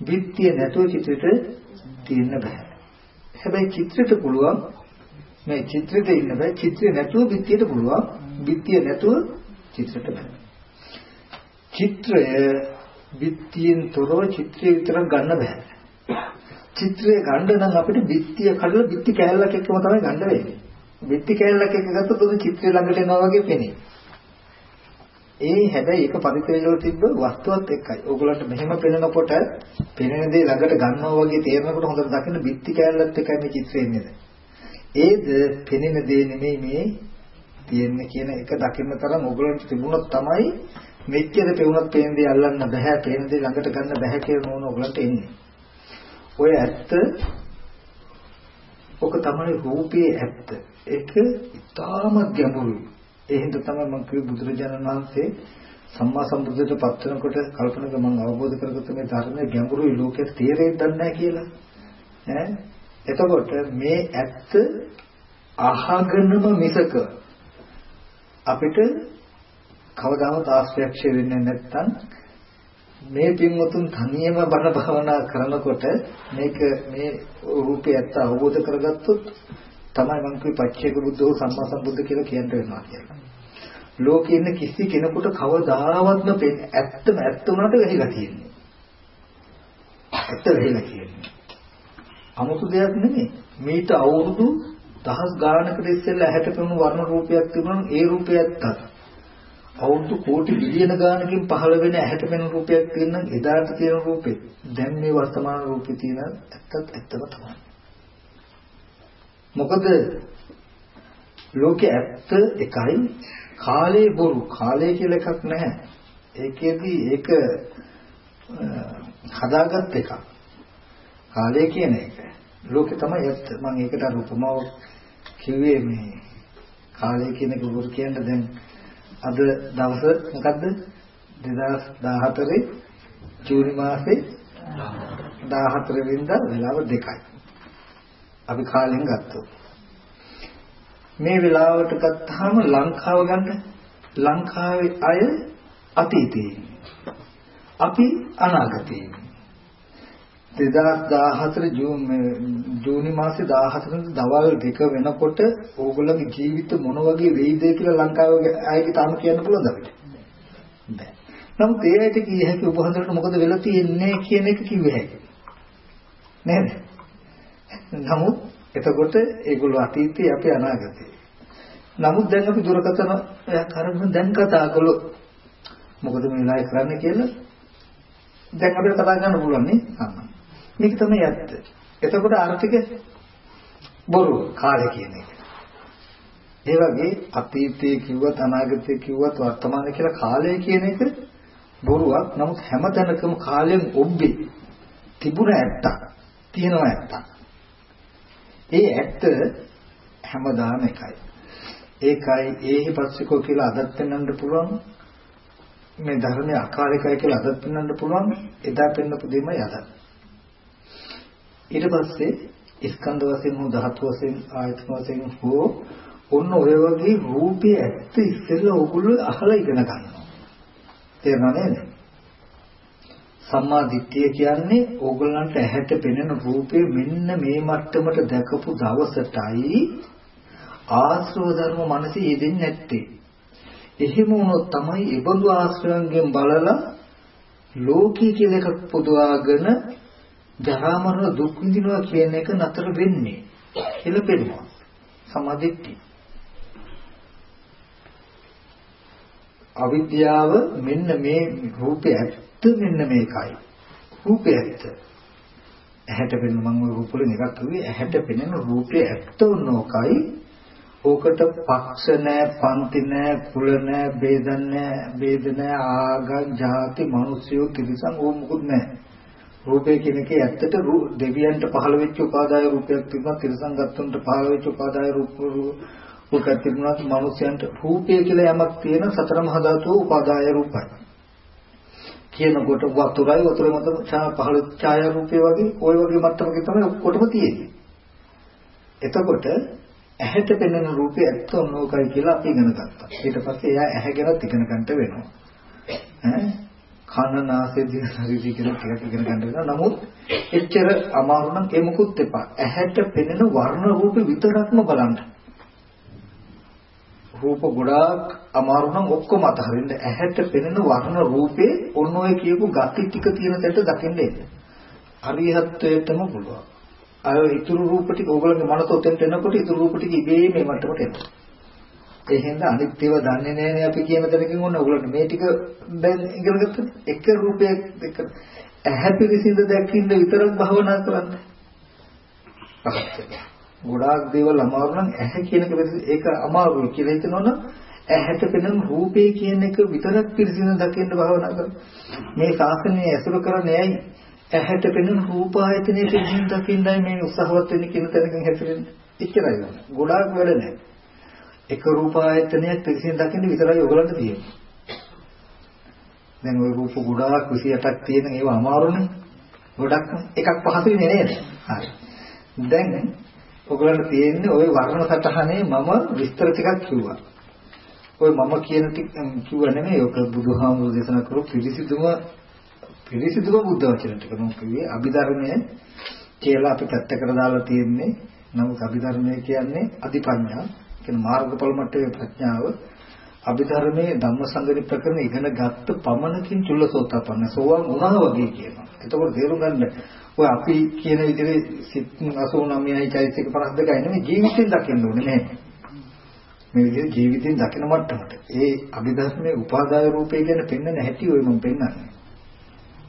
Speaker 1: විත්‍ය නැතුව චිත්‍රෙට තියෙන්න බෑ. හැබැයි චිත්‍රෙට පුළුවන් මේ චිත්‍රෙට ඉන්න බෑ. චිත්‍රය නැතුව විත්‍යයට පුළුවන්. විත්‍ය නැතුව චිත්‍රෙට බෑ. චිත්‍රය විත්‍යයෙන් තොරව චිත්‍රය විතරක් ගන්න බෑ. චිත්‍රය ගන්න නම් අපිට විත්‍ය කඩලා විත්‍ය කෑල්ලක් එක්කම තමයි ගන්න වෙන්නේ. විත්ති කැලලක් එක ගත්තොත් උදේ චිත්‍රය ළඟට එනවා වගේ පෙනේ. ඒ හැබැයි ඒක පරිපේල වල තිබ්බ වස්තුවත් එක්කයි. ඕගොල්ලන්ට මෙහෙම පෙනෙනකොට පෙනෙන දේ ළඟට ගන්නවා වගේ තේරෙනකොට හොඳට දකින්න විත්ති කැලලත් එක්කයි මේ චිත්‍රය එන්නේ. ඒද පෙනෙන දේ නෙමෙයි මේ තියෙන්නේ කියන එක දකින්න තරම් ඕගොල්ලන්ට තිබුණොත් තමයි මෙච්චර පෙවුනත් පේන දේ අල්ලන්න බෑ, පේන දේ ළඟට ගන්න බෑ කියලා නෝන ඕගොල්ලන්ට එන්නේ. ඔය ඇත්ත ඔක තමයි රූපයේ ඇත්ත. ඒක ඉතාමත් ගැඹුරුයි. ඒ හින්දා තමයි මම කිව්වේ බුදුරජාණන් වහන්සේ සම්මා සම්බුද්ධත්වයට පත් වෙනකොට කල්පනා කරලා මම අවබෝධ කරගත්ත මේ ධර්මයේ ගැඹුරුයි ලෝකෙට තේරෙන්නේ නැහැ කියලා. ඈ එතකොට මේ ඇත්ත අහගෙනම මිසක අපිට කවදාවත් ආශ්‍රයක්ෂය වෙන්නේ නැත්නම් මේ පින්වතුන් තනියම බණ භාවනා කරනකොට මේක මේ රූපය ඇත්ත අවබෝධ කරගත්තොත් තමයි මම කිව්වේ පච්චේක බුද්ධෝ සම්මා සම්බුද්ධ කියලා කියන්න වෙනවා කියලා. ලෝකේ ඉන්න කිසි කෙනෙකුට කවදාවත්ම ඇත්තම ඇත්ත උනට වෙහිලා තියෙන්නේ. ඇත්ත වෙහිලා කියන්නේ. 아무තු දෙයක් නෙමෙයි. මේට අවුරුදු දහස් ගානකට ඉස්සෙල්ලා ඇහැට පෙනුණු වර්ණ රූපයක් තිබුණා ඒ රූපය ඇත්තක්. අවුරුදු කෝටි බිලියන ගානකින් පහළ වෙන ඇහැට පෙනෙන රූපයක් තියෙන එදාට තියෙන රූපේ දැන් මේ වර්තමාන රූපේ තියෙන ඇත්තත් ඇත්තම තමයි. මොකද ලෝකේ ඇත්ත එකයි කාලේ බොරු කාලය කියලා එකක් නැහැ. ඒකෙදි ඒක හදාගත් එකක්. කාලය කියන එක. ලෝකේ තමයි ඇත්ත. මම ඒකට අර උපමාව කිව්වේ මේ කාලය කියන එක බොරු කියන්න දැන් අද දවස මොකද්ද 2014 ජූනි මාසේ 14 වෙනිදා වෙලාව 2යි. අපි කාලෙන් ගත්තොත්. මේ වෙලාවට ගත්තාම ලංකාව ගන්න ලංකාවේ අය අතීතයේ අපි අනාගතයේ 2014 ජූනි මාසේ 14 දවල් දෙක වෙනකොට ඕගොල්ලෝගේ ජීවිත මොන වගේ වෙයිද කියලා ලංකාවේ අයගේ තාම කියන්න පුළුවන්ද අපිට? බෑ. නමුත් ඒ ඇයිට කිය හැකි උපහඳුරට මොකද වෙලා තියෙන්නේ කියන එක කිව්වේ හැකි. නේද? නමුත් එතකොට ඒගොල්ලෝ අතීතයේ අපි අනාගතේ. නමුත් දැන් අපි දුරකථන කරගෙන දැන් කතා කළොත් මොකද මේ වෙලාවේ කරන්න කියලා දැන් අපිට කතා කරන්න පුළුවන් නේ අන්න. මේක තමයි ඇත්ත. එතකොට ආර්ථික බොරු කාලය කියන එක. ඒ වගේ අතීතයේ කිව්වත් අනාගතයේ කිව්වත් වර්තමානයේ කියලා කාලය කියන එක බොරුවක්. නමුත් හැමතැනකම කාලයෙන් ඔබ්බේ තිබුණ ඇත්තක්. තියෙනවා ඇත්තක්. ඒ ඇත්ත හැමදාම එකයි. ඒකයි ඒහි පස්සිකෝ කියලා අදත් වෙනන්න පුළුවන්. මේ ධර්මයේ අකාලිකයි කියලා අදත් වෙනන්න පුළුවන්. එදා පෙන්නපු දෙම යදත්. ඊට පස්සේ ස්කන්ධ වශයෙන් හෝ ධාතු වශයෙන් ආයතන වශයෙන් හෝ ඔන්න ඔය වගේ රූපේ ඇත්ත ඉස්සෙල්ලා ඕගොල්ලෝ අහලා ඉගෙන ගන්නවා. තේරුණා නේද? සම්මා දිට්ඨිය කියන්නේ ඕගොල්ලන්ට ඇහැට පෙනෙන රූපේ මෙන්න මේ මට්ටමට දැකපු දවසටයි ආශ්‍රව ධර්ම මනස යෙදෙන්නේ නැත්තේ. එහෙම වුණොත් තමයි ඒබඳු ආශ්‍රයන්ගෙන් බලලා ලෝකී කියලා එකක් පොදවාගෙන ජරා මරණ දුක් විඳිනවා කියන එක නතර වෙන්නේ කියලා පෙන්නනවා. සමාධිත්‍ය. අවිද්‍යාව මෙන්න මේ රූපය ඇත්ත මෙන්න මේකයි. රූපය ඇත්ත. ඇහැට පෙනෙන මම ওই රූප වලින් එකක් කිව්වේ ඇහැට පෙනෙන රූපය ඇත්ත උනෝකයි. ඕකට පක්ෂ නැහැ, පන්ති නැහැ, කුල නැහැ, ભેද නැහැ, ભેද නැහැ, ආගම්, ಜಾති, මිනිස්සු කිවිසම් ඕ මොකුත් නැහැ. රූපය කියන එකේ ඇත්තට දෙවියන්ට පහළ වෙච්ච උපාදාය රූපයක් තිබුණා තිරසංගත්තුන්ට පහළ වෙච්ච උපාදාය රූප රූපයක් තිබුණා, මිනිස්යන්ට රූපය කියලා යමක් තියෙන සතර මහා ධාතුව උපාදාය රූපයි. කියනකොට වතුරයි වතුර මත පහළ ඡායා රූපය වගේ ওই වගේ මට්ටමක තමයි ඔක්කොටම තියෙන්නේ. එතකොට ඇහැට පෙනෙන රූපේ ඇත්ත මොනෝකයි කියලා අපි ඉගෙන ගත්තා. ඊට පස්සේ එයා ඇහැ ගැනත් ඉගෙන ගන්නට වෙනවා. ඈ කන නාසය දිව ශරීරය කියලා ටිකක් ඉගෙන ගන්න වෙනවා. නමුත් එච්චර අමාරු නම් ඒ මොකුත් එපා. ඇහැට පෙනෙන වර්ණ රූප විතරක්ම බලන්න. රූප ගොඩාක් අමාරු නම් ඔක්කොම අතහරින්න. ඇහැට පෙනෙන වර්ණ රූපේ ඔන්න ඔය කියපු gati ටික තියෙන තැනට දකින්න එන්න. අරිහත්ත්වයටම පුළුවන්. අර ඉතුරු රූප ටික ඕගොල්ලෝගේ මනස උතෙන්ට එනකොට ඉතුරු රූප ටික ඉබේ මේ මට්ටමට එනවා. ඒ හින්දා අනිත් ඒවා දන්නේ නැහැනේ අපි කියන තැනකින් ඕන ඕගොල්ලෝ මේ ටික දැන් ඉගෙන ගත්තොත් එක රූපයක් එක ඇහැ පිළිසිඳ දැක්කින්න විතරක් භවනා කරන්න. ගොඩාක් දේවල් අමාරු නම් ඇහැ කියන එක ඒක අමාරුයි කියලා හිතනවනම් ඇහැට පෙනෙන රූපේ කියන එක විතරක් පිළිසිඳ දකින්න භවනා කරන්න. මේ ශාසනය ඇසුරු කරන්නේ ඇයි? ඇහැට පෙනෙන රූප ආයතනයේ පිළිසිඳ දකින්නයි මේ උත්සාහවත් වෙන්නේ කියන තැනකින් හැසිරෙන්නේ. එච්චරයි. ගොඩාක් වැඩ නැහැ. එක රූප ආයතනයක් පිළිසින් දකින්න විතරයි ඔයගලන්ට තියෙන්නේ. දැන් ওই රූප ගොඩාක් 28ක් තියෙන ඒවා අමාරුනේ. ගොඩක් එකක් පහසුයි නේද? හරි. දැන් ඔයගලන්ට තියෙන්නේ ওই වර්ණ සටහනේ මම විස්තර ටිකක් කිව්වා. ඔය මම කියන ටික කිව්ව නෙමෙයි ඔක බුදුහාමුදුරු දේශනා කරපු පිළිසිදුම පිළිසිදුම බුද්ධ වචන ටික මම කිව්වේ අභිධර්මයේ කියලා අපි පැත්තකට දාලා තියෙන්නේ නමුත් අභිධර්මය කියන්නේ අධිපඤ්ඤා කියන මාර්ගඵල මට්ටමේ ප්‍රඥාව අභිධර්මයේ ධම්මසංගණි ප්‍රකරණ ඉගෙන ගත්ත පමණකින් චුල්ලසෝතාපන්න සෝවාන් වුණා වගේ කියනවා. එතකොට තේරුම් ගන්න ඔය අපි කියන විදිහේ සිත් 89යි චෛත්‍යක 52යි නෙමෙයි ජීවිතෙන් දකින්න ඕනේ නේ. මේ විදිහේ ජීවිතෙන් දකින මට්ටමට. ඒ අභිධර්මයේ උපාදාය රූපය ගැන පෙන්වන්න හැටි ඔය මම පෙන්වන්නේ.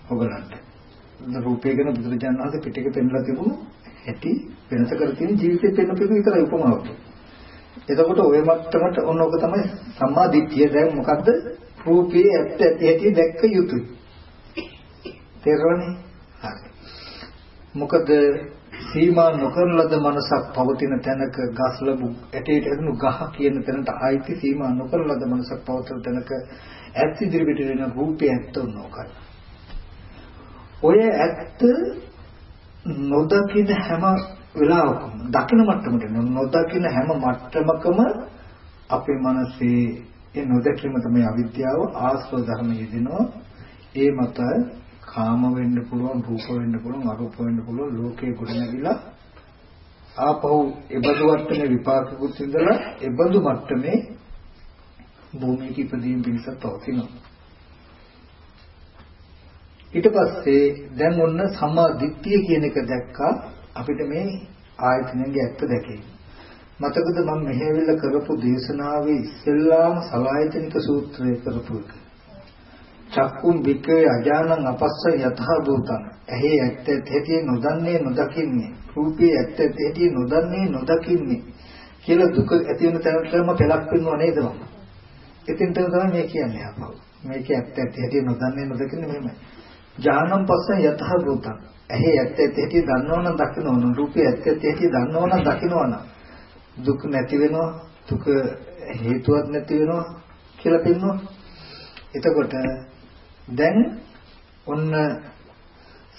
Speaker 1: ඔයගලන්ට. රූපය ගැන බුදුරජාණන් වහන්සේ පිටක පෙන්ලා තිබුණු හැටි වෙනස කර තියෙන ජීවිතේ පෙන්වපු විතරයි උපමාවක්. එතකොට ওই මට්ටමට ඔන්න ඔක තමයි සම්මා දිට්ඨිය. දැන් මොකද්ද? රූපේ ඇත්ත ඇති හැටි දැක්ක යුතුයි. තේරෙන්නේ? මොකද සීමා නොකරන ලද මනසක් පවතින තැනක ගස් ලැබු ඇටේට ඇතුණු ගහ කියන තැනට ආйти සීමා නොකරන ලද මනසක් පවතින තැනක ඇත් ඉදිරිපිට වෙන රූපය ඇත්ත නොකයි. ඔය ඇත්ත නොදකින හැම වෙලාවකම දකින මට්ටමට නොදකින හැම මට්ටමකම අපේ මනසේ ඒ නොදැකීම තමයි අවිද්‍යාව ආස්ව ධර්ම යෙදෙනවා ඒ මත කාම වෙන්න පුළුවන් රූප වෙන්න පුළුවන් අරූප වෙන්න පුළුවන් ලෝකේ ගොඩනැගිලා ආපහු එබඳු වට්ටමේ විපාකකුත් ඉඳලා එබඳු මට්ටමේ භූමියක ඉපදීම පිණිස තවතිනවා ඊට පස්සේ දැන් ඔන්න සම්මා දිට්ඨිය කියන එක දැක්කා අපිට මේ ආයතනයේ ඇත්ත දැකේ. මතකද මම මෙහෙවිල්ල කරපු දේශනාවේ ඉස්සෙල්ලාම සලායතනික සූත්‍රය කරපු එක. චක්කුම් වික්‍රේ අජානං අපස්ස යතහ භූතං. ඇහි ඇත්ත ඇති නොදන්නේ නොදකින්නේ. රූපේ ඇත්ත ඇති නොදන්නේ නොදකින්නේ. කියලා දුක ඇති වෙන තැනටම පෙළක් වෙනව නේද මම? ඉතින් තමයි මේ කියන්නේ අපව. මේක ඇත්ත ඇති නොදන්නේ නොදකින්නේ මෙහෙමයි. ඥානම් පස්සෙන් යතහ භූතං ඇහි ඇත්ත ඇත්ත ඇටි දන්නවනම් දකින්නවනම් රූපේ ඇත්ත ඇත්ත ඇටි දන්නවනම් දකින්නවනම් දුක නැති වෙනවා දුක හේතුවක් නැති වෙනවා කියලා පෙන්වනවා එතකොට දැන් ඔන්න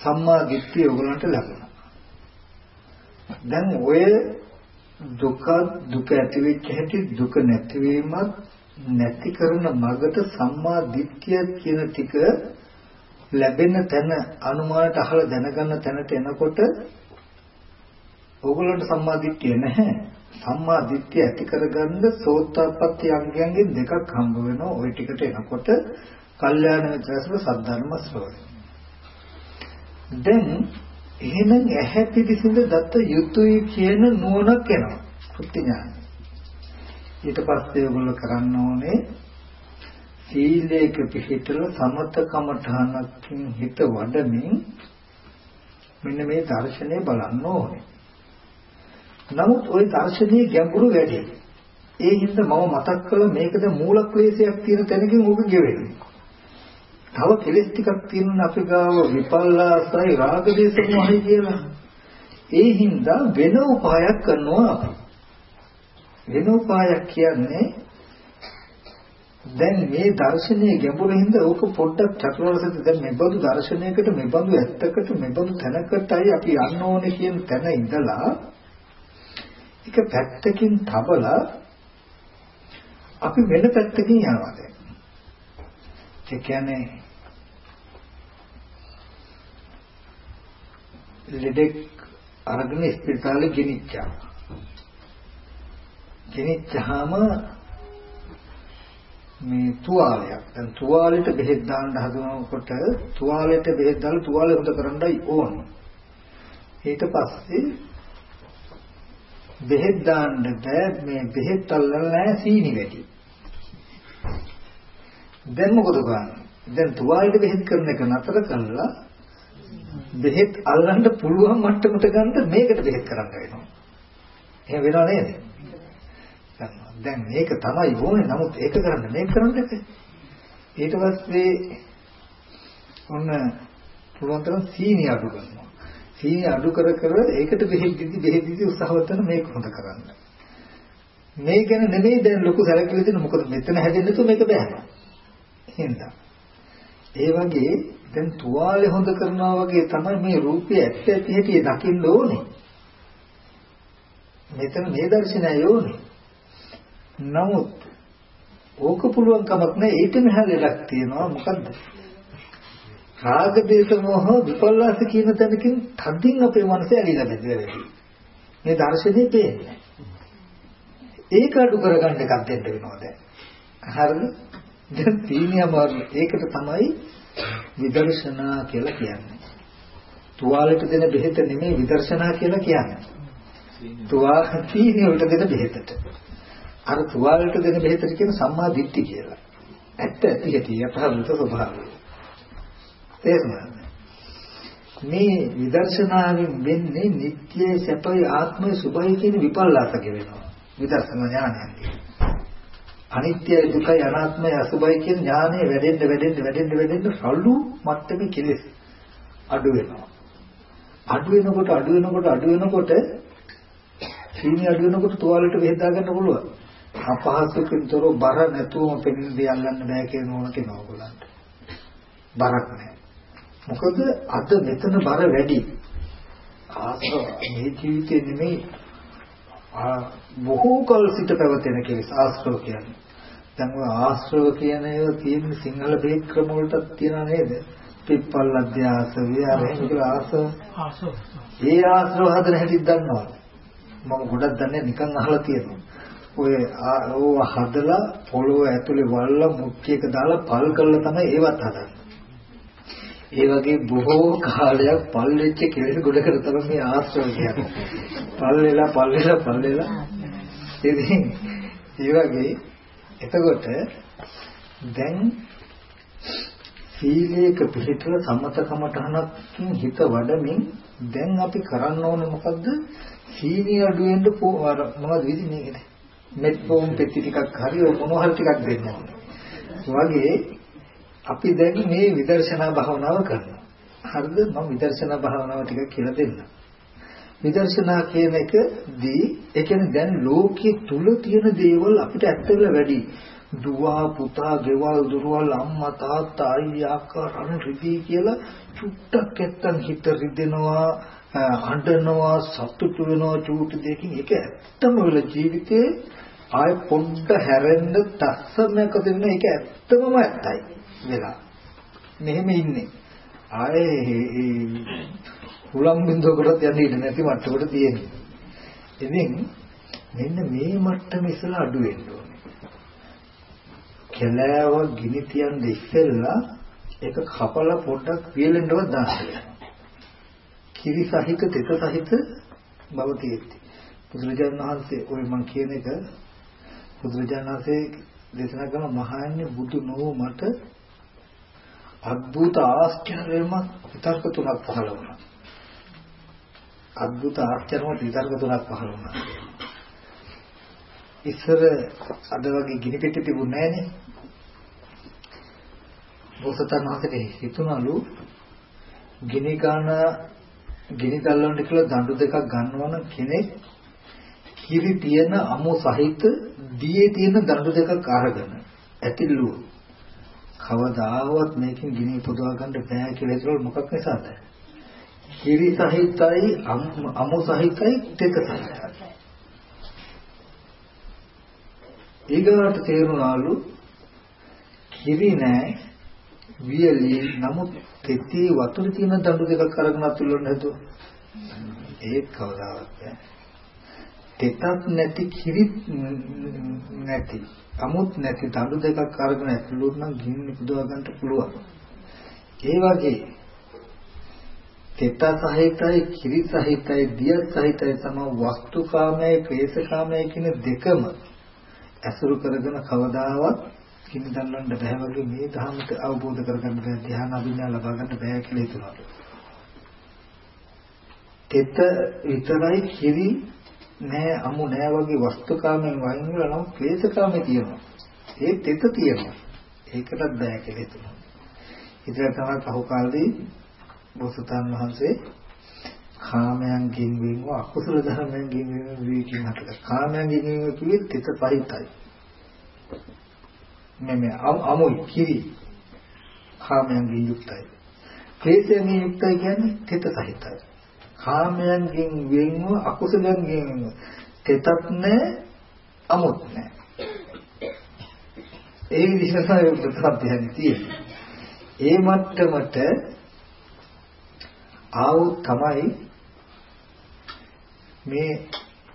Speaker 1: සම්මා දිට්ඨිය ඔයගලන්ට ලැබුණා දැන් ඔය දුක දුක ඇති වෙච්ච හැටි දුක නැතිවීමත් නැති කරන මගට සම්මා දිට්ඨිය කියන ටික ලැබෙන තැන අනුමානට අහලා දැනගන්න තැනට එනකොට ඕගොල්ලන්ට සම්මා දිට්ඨිය නැහැ. සම්මා දිට්ඨිය ඇති කරගන්න සෝතාපට්ටි අංගයන්ගෙන් දෙකක් හම්බ වෙනවා. ওই ටිකට එනකොට කල්යාණ මිත්‍රසල සද්ධර්ම ශ්‍රවණය. දැන් එහෙනම් ඇහැ පිටිසිඳ දත්ත යුතුයි කියන නුවණක් එනවා. කෘත්‍ය ඥාන. ඊට පස්සේ ඔයගොල්ලෝ කරන්න ඕනේ සීලයක පිහිටල සමත කමඨානකින් හිත වඩමින් මෙන්න මේ දර්ශනය බලන්න ඕනේ. නමුත් ওই දර්ශනයේ ගැඹුරු වැඩි. ඒ හින්දා මම මතක් කළා මේකද මූල ක්ලේශයක් තියෙන තැනකින් ඕක ගෙවෙන්නේ. තව කෙලෙස් ටිකක් තියෙන අපි ගාව විපල්ලාසයි රාගදේශ මොහයි කියලා. ඒ හින්දා වෙන උපායක් කරනවා අපි. වෙන උපායක් කියන්නේ දැන් මේ දර්ශනීය ගැඹුරින්ද ඕක පොඩ්ඩක් චතුරාර්ය දැන් මේ බඳු දර්ශනයකට මේ බඳු ඇත්තකට මේ බඳු තැනකටයි අපි යන්න ඕනේ කියන තැන ඉඳලා එක පැත්තකින් තබලා අපි වෙන පැත්තකින් යනවා දැන්. ඒ කියන්නේ ලෙඩෙක් අරගෙන ස්පිරිතාලේ ගෙනිච්චා. ගෙනිච්චාම මේ තුවාලයක්. දැන් තුවාලෙට බෙහෙත් දාන්න හදනකොට තුවාලෙට බෙහෙත් දාලා තුවාලය හොද කරන්නයි ඕනේ. ඊට පස්සේ බෙහෙත් දාන්න බෑ මේ බෙහෙත් අල්ලලා නැහැ සීනි වැඩි. දැන් මොකද කරන්නේ? දැන් තුවාලෙට බෙහෙත් කරන එක නතර කළා බෙහෙත් අල්ලන්න පුළුවන් මට්ටමට ගන්න මේකට බෙහෙත් කරන්න වෙනවා. එහෙම වෙනව නේද? දැන් මේක තමයි ඕනේ. නමුත් ඒක කරන්න මේක කරන්න එපා. ඊට පස්සේ ඔන්න පුළුවන් තරම් සීනි අඩු කරනවා. සීනි අඩු කර කර ඒකට බෙහෙත් දීදි බෙහෙත් දීදි උත්සාහවත් වෙන මේක හොඳ කරන්න. මේ ගැන නෙමෙයි දැන් ලොකු සැලකිලි දෙන්න මොකද මෙතන හැදෙන්න තු මේක බෑනවා. හින්දා. ඒ වගේ දැන් තුවාලේ හොඳ කරනවා වගේ තමයි මේ රූපය ඇත්ත ඇති හැටි දකින්න ඕනේ. මෙතන මේ දර්ශනය ඕනේ. නමුත් ඕක පුළුවන් කමක් නැහැ ඊට මෙහා ලෙඩක් තියෙනවා මොකද්ද? රාග දේශ මොහ විපල්ලාස කියන තැනකින් තදින් අපේ මනස ඇලිලා බෙදලා මේ දර්ශනේ පේන්නේ. ඒක අඩු කරගන්න එකක් දෙන්න වෙනවා දැන්. හරිද? දැන් තීනියම ඒකට තමයි විදර්ශනා කියලා කියන්නේ. තුවාලෙට දෙන බෙහෙත නෙමෙයි විදර්ශනා කියලා කියන්නේ. තුවා තීනිය වලට දෙන බෙහෙතට. අර තුවාලෙට දෙන බෙහෙතට කියන සම්මා දිට්ඨි කියලා. ඇත්ත ඇති ඇති යථාර්ථ ස්වභාවය. තේරුණාද? මේ විදර්ශනාවෙන් වෙන්නේ නිත්‍ය සැපයි ආත්මයි සුභයි කියන විපල්ලාසක වෙනවා. විදර්ශනා ඥානයෙන්. අනිත්‍යයි දුකයි අනාත්මයි අසුභයි කියන ඥානය වැඩෙන්න වැඩෙන්න වැඩෙන්න වැඩෙන්න සල්ලු මට්ටමේ කෙලෙස් අඩු වෙනවා. අඩු වෙනකොට අඩු වෙනකොට අඩු වෙනකොට සීනි අඩු වෙනකොට තුවාලෙට බෙහෙත් දාගන්න පුළුවන්. අපහසුකින්තර බර නැතුවම පෙනෙන දේ අල්ලන්න බෑ කියන ඕන කෙනා ඔයගොල්ලන්ට. බරක් නැහැ. මොකද අද මෙතන බර වැඩි. ආශ්‍රව මේ ජීවිතේ නෙමෙයි බොහෝ කල සිට පැවතෙන කෙලෙස් ආශ්‍රව කියන්නේ. දැන් ඔය ආශ්‍රව කියන ඒවා තියෙන සිංහල බේක් ක්‍රම වලටත් තියනා නේද? පිප්පල් අධ්‍යාස විහාරයෙන් කියලා ආශ්‍රව. ඒ ආශ්‍රව හදන හැටි දන්නවද? මම ගොඩක් දන්නේ නිකන් අහලා තියෙනවා. ඔය ඕව හදලා පොළොව ඇතුලේ වල්ලා මුට්ටියක දාලා පල් කරලා තමයි ඒවත් හදන්නේ. ඒ වගේ බොහෝ කාලයක් පල් වෙච්ච කෙලෙස් ගොඩකට තමයි මේ ආශ්‍රව කියන්නේ. පල් වෙලා පල් වෙලා පල් වෙලා ඉතින් ඒ වගේ එතකොට දැන් සීලයක පිළිතුර සමතකමටහනකින් හිත වඩමින් දැන් අපි කරන්න ඕනේ මොකද්ද? සීනිය අඩු වෙන්න මොනවද විදිහේ මෙත් පොම් පෙති ටිකක් හරි ඔය මොනවා හරි ටිකක් දෙන්න ඕනේ. වගේ අපි දැන් මේ විදර්ශනා භාවනාව කරනවා. හරිද? මම විදර්ශනා භාවනාව ටිකක් කියලා දෙන්නම්. විදර්ශනා කියන එකදී ඒ කියන්නේ දැන් ලෝකයේ තුල තියෙන දේවල් අපිට ඇත්තටම වැඩි. දුව පුතා, ගෙවල්, දුරවල්, අම්මා, තාත්තා, අයියා, අක්කා, රණ රිදී කියලා චුට්ටක් නැත්තම් හිත රිදෙනවා, අඬනවා, සතුටු වෙනවා චූටි දෙකින් ඒක ඇත්තම වෙල ජීවිතේ ආය පොඩ්ඩ හැරෙන්න තස්සමක දෙන්න ඒක ඇත්තමම ඇත්තයි වෙලා. මෙහෙම ඉන්නේ. ආයේ හුලම් බින්දුවකටත් යන්නේ ඉන්නේ නැති මට්ටමකට තියෙන්නේ. ඉතින් මෙන්න මේ මට්ටම ඉස්සලා අඩු වෙන්න ඕනේ. කැලෑව ගිනි තියන්න ඉස්සෙල්ලා ඒක කපලා පොඩ්ඩක් පියලෙන්නවත් දාන්න. කිරි සහිත තෙත සහිත බව තියෙද්දි. බුදුරජාණන් වහන්සේ ඔය මම කියන එක බුදුරජාණන් වහන්සේ දේශනා කරන මහන්නේ බුදු නෝ මට අද්භූත ආශ්චර්යමත් විතර්ක තුනක් පහළ වුණා. අద్భుත ආශ්චර්යමත් විතර්ක තුනක් පහළ වුණා. ඉස්සර අද වගේ ගිනි පෙට්ටි තිබුණේ නැහනේ. බෝසතාණන් වහන්සේට හිතුණලු ගිනි ගන්න ගිනි දැල්වන්න කියලා දඬු දෙකක් ගන්නවනම් කෙනෙක් කිරි තියෙන අමු සහිත දියේ තියෙන දඬු දෙකක් අරගෙන ඇතිල්ලුව කවදාවත් මේකෙන් ගිනි පුදවා ගන්න බෑ කියලා ඒක මොකක් නිසාද? කිරි සහිතයි අමු සහිතයි තෙත සහිතයි. ඊගාට තේරුණාලු කිරි නෑ වියලි නමුත් තෙතේ වතුර තියෙන දඬු දෙකක් අරගෙන අතුල්ලන්න හැදුවා. ඒක කවදාවත් බෑ. තෙතක් නැති කිරි නැති අමුත් නැති දඬු දෙකක් අරගෙන ඇතුළුත් නම් ගින්න පුදවා ගන්න පුළුවන්. ඒ වගේ තෙත සහිතයි කිරි සහිතයි දිය සහිතයි සම වස්තුකාමයේ ප්‍රේසකාමයේ කියන දෙකම ඇසුරු කරගෙන කවදාවත් කිනි දන්නන්න බෑ වගේ මේ ධර්මයට අවබෝධ කරගන්න බෑ ධ්‍යාන අභිඥා ලබා ගන්න බෑ කියලා හිතනවා. තෙත විතරයි කිරි නෑ අමු නෑ වගේ වස්තුකාමෙන් වයින් වල නම් ක්ලේශකාමේ තියෙනවා. ඒ තෙත තියෙනවා. ඒකටත් බෑ කියලා හිතනවා. ඉතින් තමයි පහු කාලේ බෝසතාන් වහන්සේ කාමයන්ගෙන් වෙනව අකුසල ධර්මයන්ගෙන් වෙන විවිධකින් හටගත් කාමයන්ගෙන් වෙන කිව්වෙ තෙත සහිතයි. මේ මේ අමුයි කිරි කාමයන්ගෙන් යුක්තයි. ක්ලේශයෙන් යුක්තයි කියන්නේ තෙත සහිතයි. කාමයන්ගෙන් වෙන්ව අකුසලයන්ගෙන් වෙන්ව තෙතත් නැහැ අමුත් නැහැ. ඒ විදිහට තමයි ප්‍රතිපදියන්නේ තියෙන්නේ. ඒ මට්ටමට ආවොත් තමයි මේ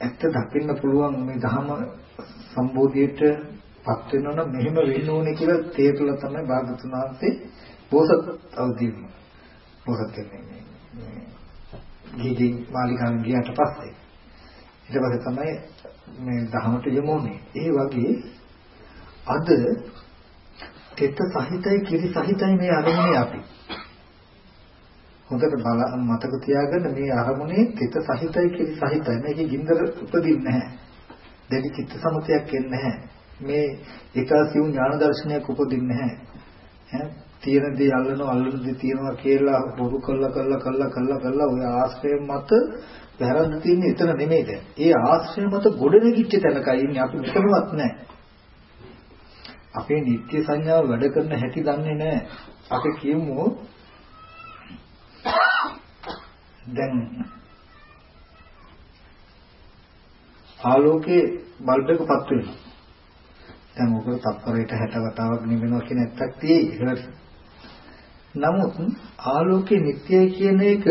Speaker 1: ඇත්ත දකින්න පුළුවන් මේ ධහම සම්බෝධියට පත් වෙනවා නම් මෙහෙම වෙන්න ඕනේ කියලා තේරුලා තමයි භාගතුන් වහන්සේ බෝසත් අවදීම. බෝසත් කියන්නේ ගිහින් මාලිකාවෙන් ගියාට පස්සේ. ඊට පස්සේ තමයි මේ ධහමට යමුනේ ඒ වගේ අද තෙත සහිතයි කිරි සහිතයි මේ අරමුණේ අපි. හොඳට බල මතක තියාගන්න මේ අරමුණේ තිත සහිතයි කිරි සහිතයි. මේකේ ගින්දර උපදින්නේ නැහැ. දෙවි චිත්ත සමුතියක් එන්නේ නැහැ. මේ ඒකාසියු ඥාන දර්ශනයක් උපදින්නේ නැහැ. ඈ තියෙන දේ අල්ලනවා අල්ලන දේ තියනවා කියලා බොරු කළා කළා කළා කළා කළා ඔය ආශ්‍රය මත වැරද්ද තියන්නේ එතන නෙමෙයි දැන්. ඒ ආශ්‍රය මත ගොඩ නැගිච්ච තැනකයි ඉන්නේ අපි මෙතනවත් නැහැ. අපේ නිත්‍ය සංඥාව වැඩ කරන හැටි දන්නේ නැහැ. අපි කියමු දැන් ආලෝකයේ බල්බ් එක පත් වෙනවා. දැන් ඔක තත්පරයට 60 වතාවක් නිවෙනවා කියන එකක් තියෙයි. නමුත් ආලෝකයේ නිට්ටයයි කියන එක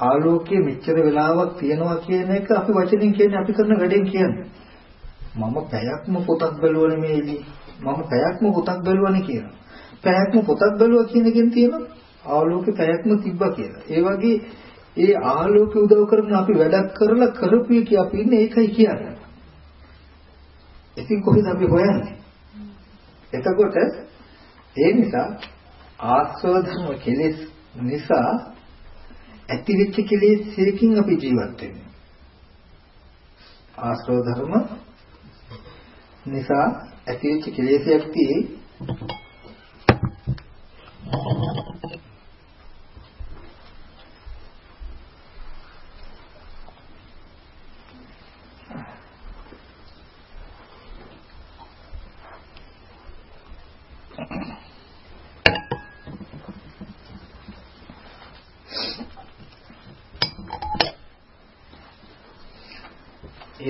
Speaker 1: ආලෝකයේ මෙච්චර වෙලාවක් තියනවා කියන එක අපි වචනෙන් කියන්නේ අපි කරන වැඩෙන් කියන්නේ. මම පැයක්ම පොතක් බැලුවා නෙමෙයිලි. මම පැයක්ම පොතක් බැලුවානේ කියනවා. පැයක්ම පොතක් බැලුවා කියන එකෙන් තියෙනවා ආලෝකේ පැයක්ම තිබ්බා කියලා. ඒ වගේ ඒ ආලෝකය උදව් කරගෙන අපි වැඩක් කරලා කරපු එක අපි ඉන්නේ ඒකයි කියන්නේ. ඉතින් කොහෙද අපි හොයන්නේ? එතකොට ඒ නිසා ආස්වාද ධර්ම කෙලෙස් නිසා ඇතිවෙච්ච කෙලෙස්යකින් අපි ජීවත් වෙන්නේ. ආස්වාද ධර්ම නිසා ඇතිවෙච්ච කෙලෙස්යක් තියෙයි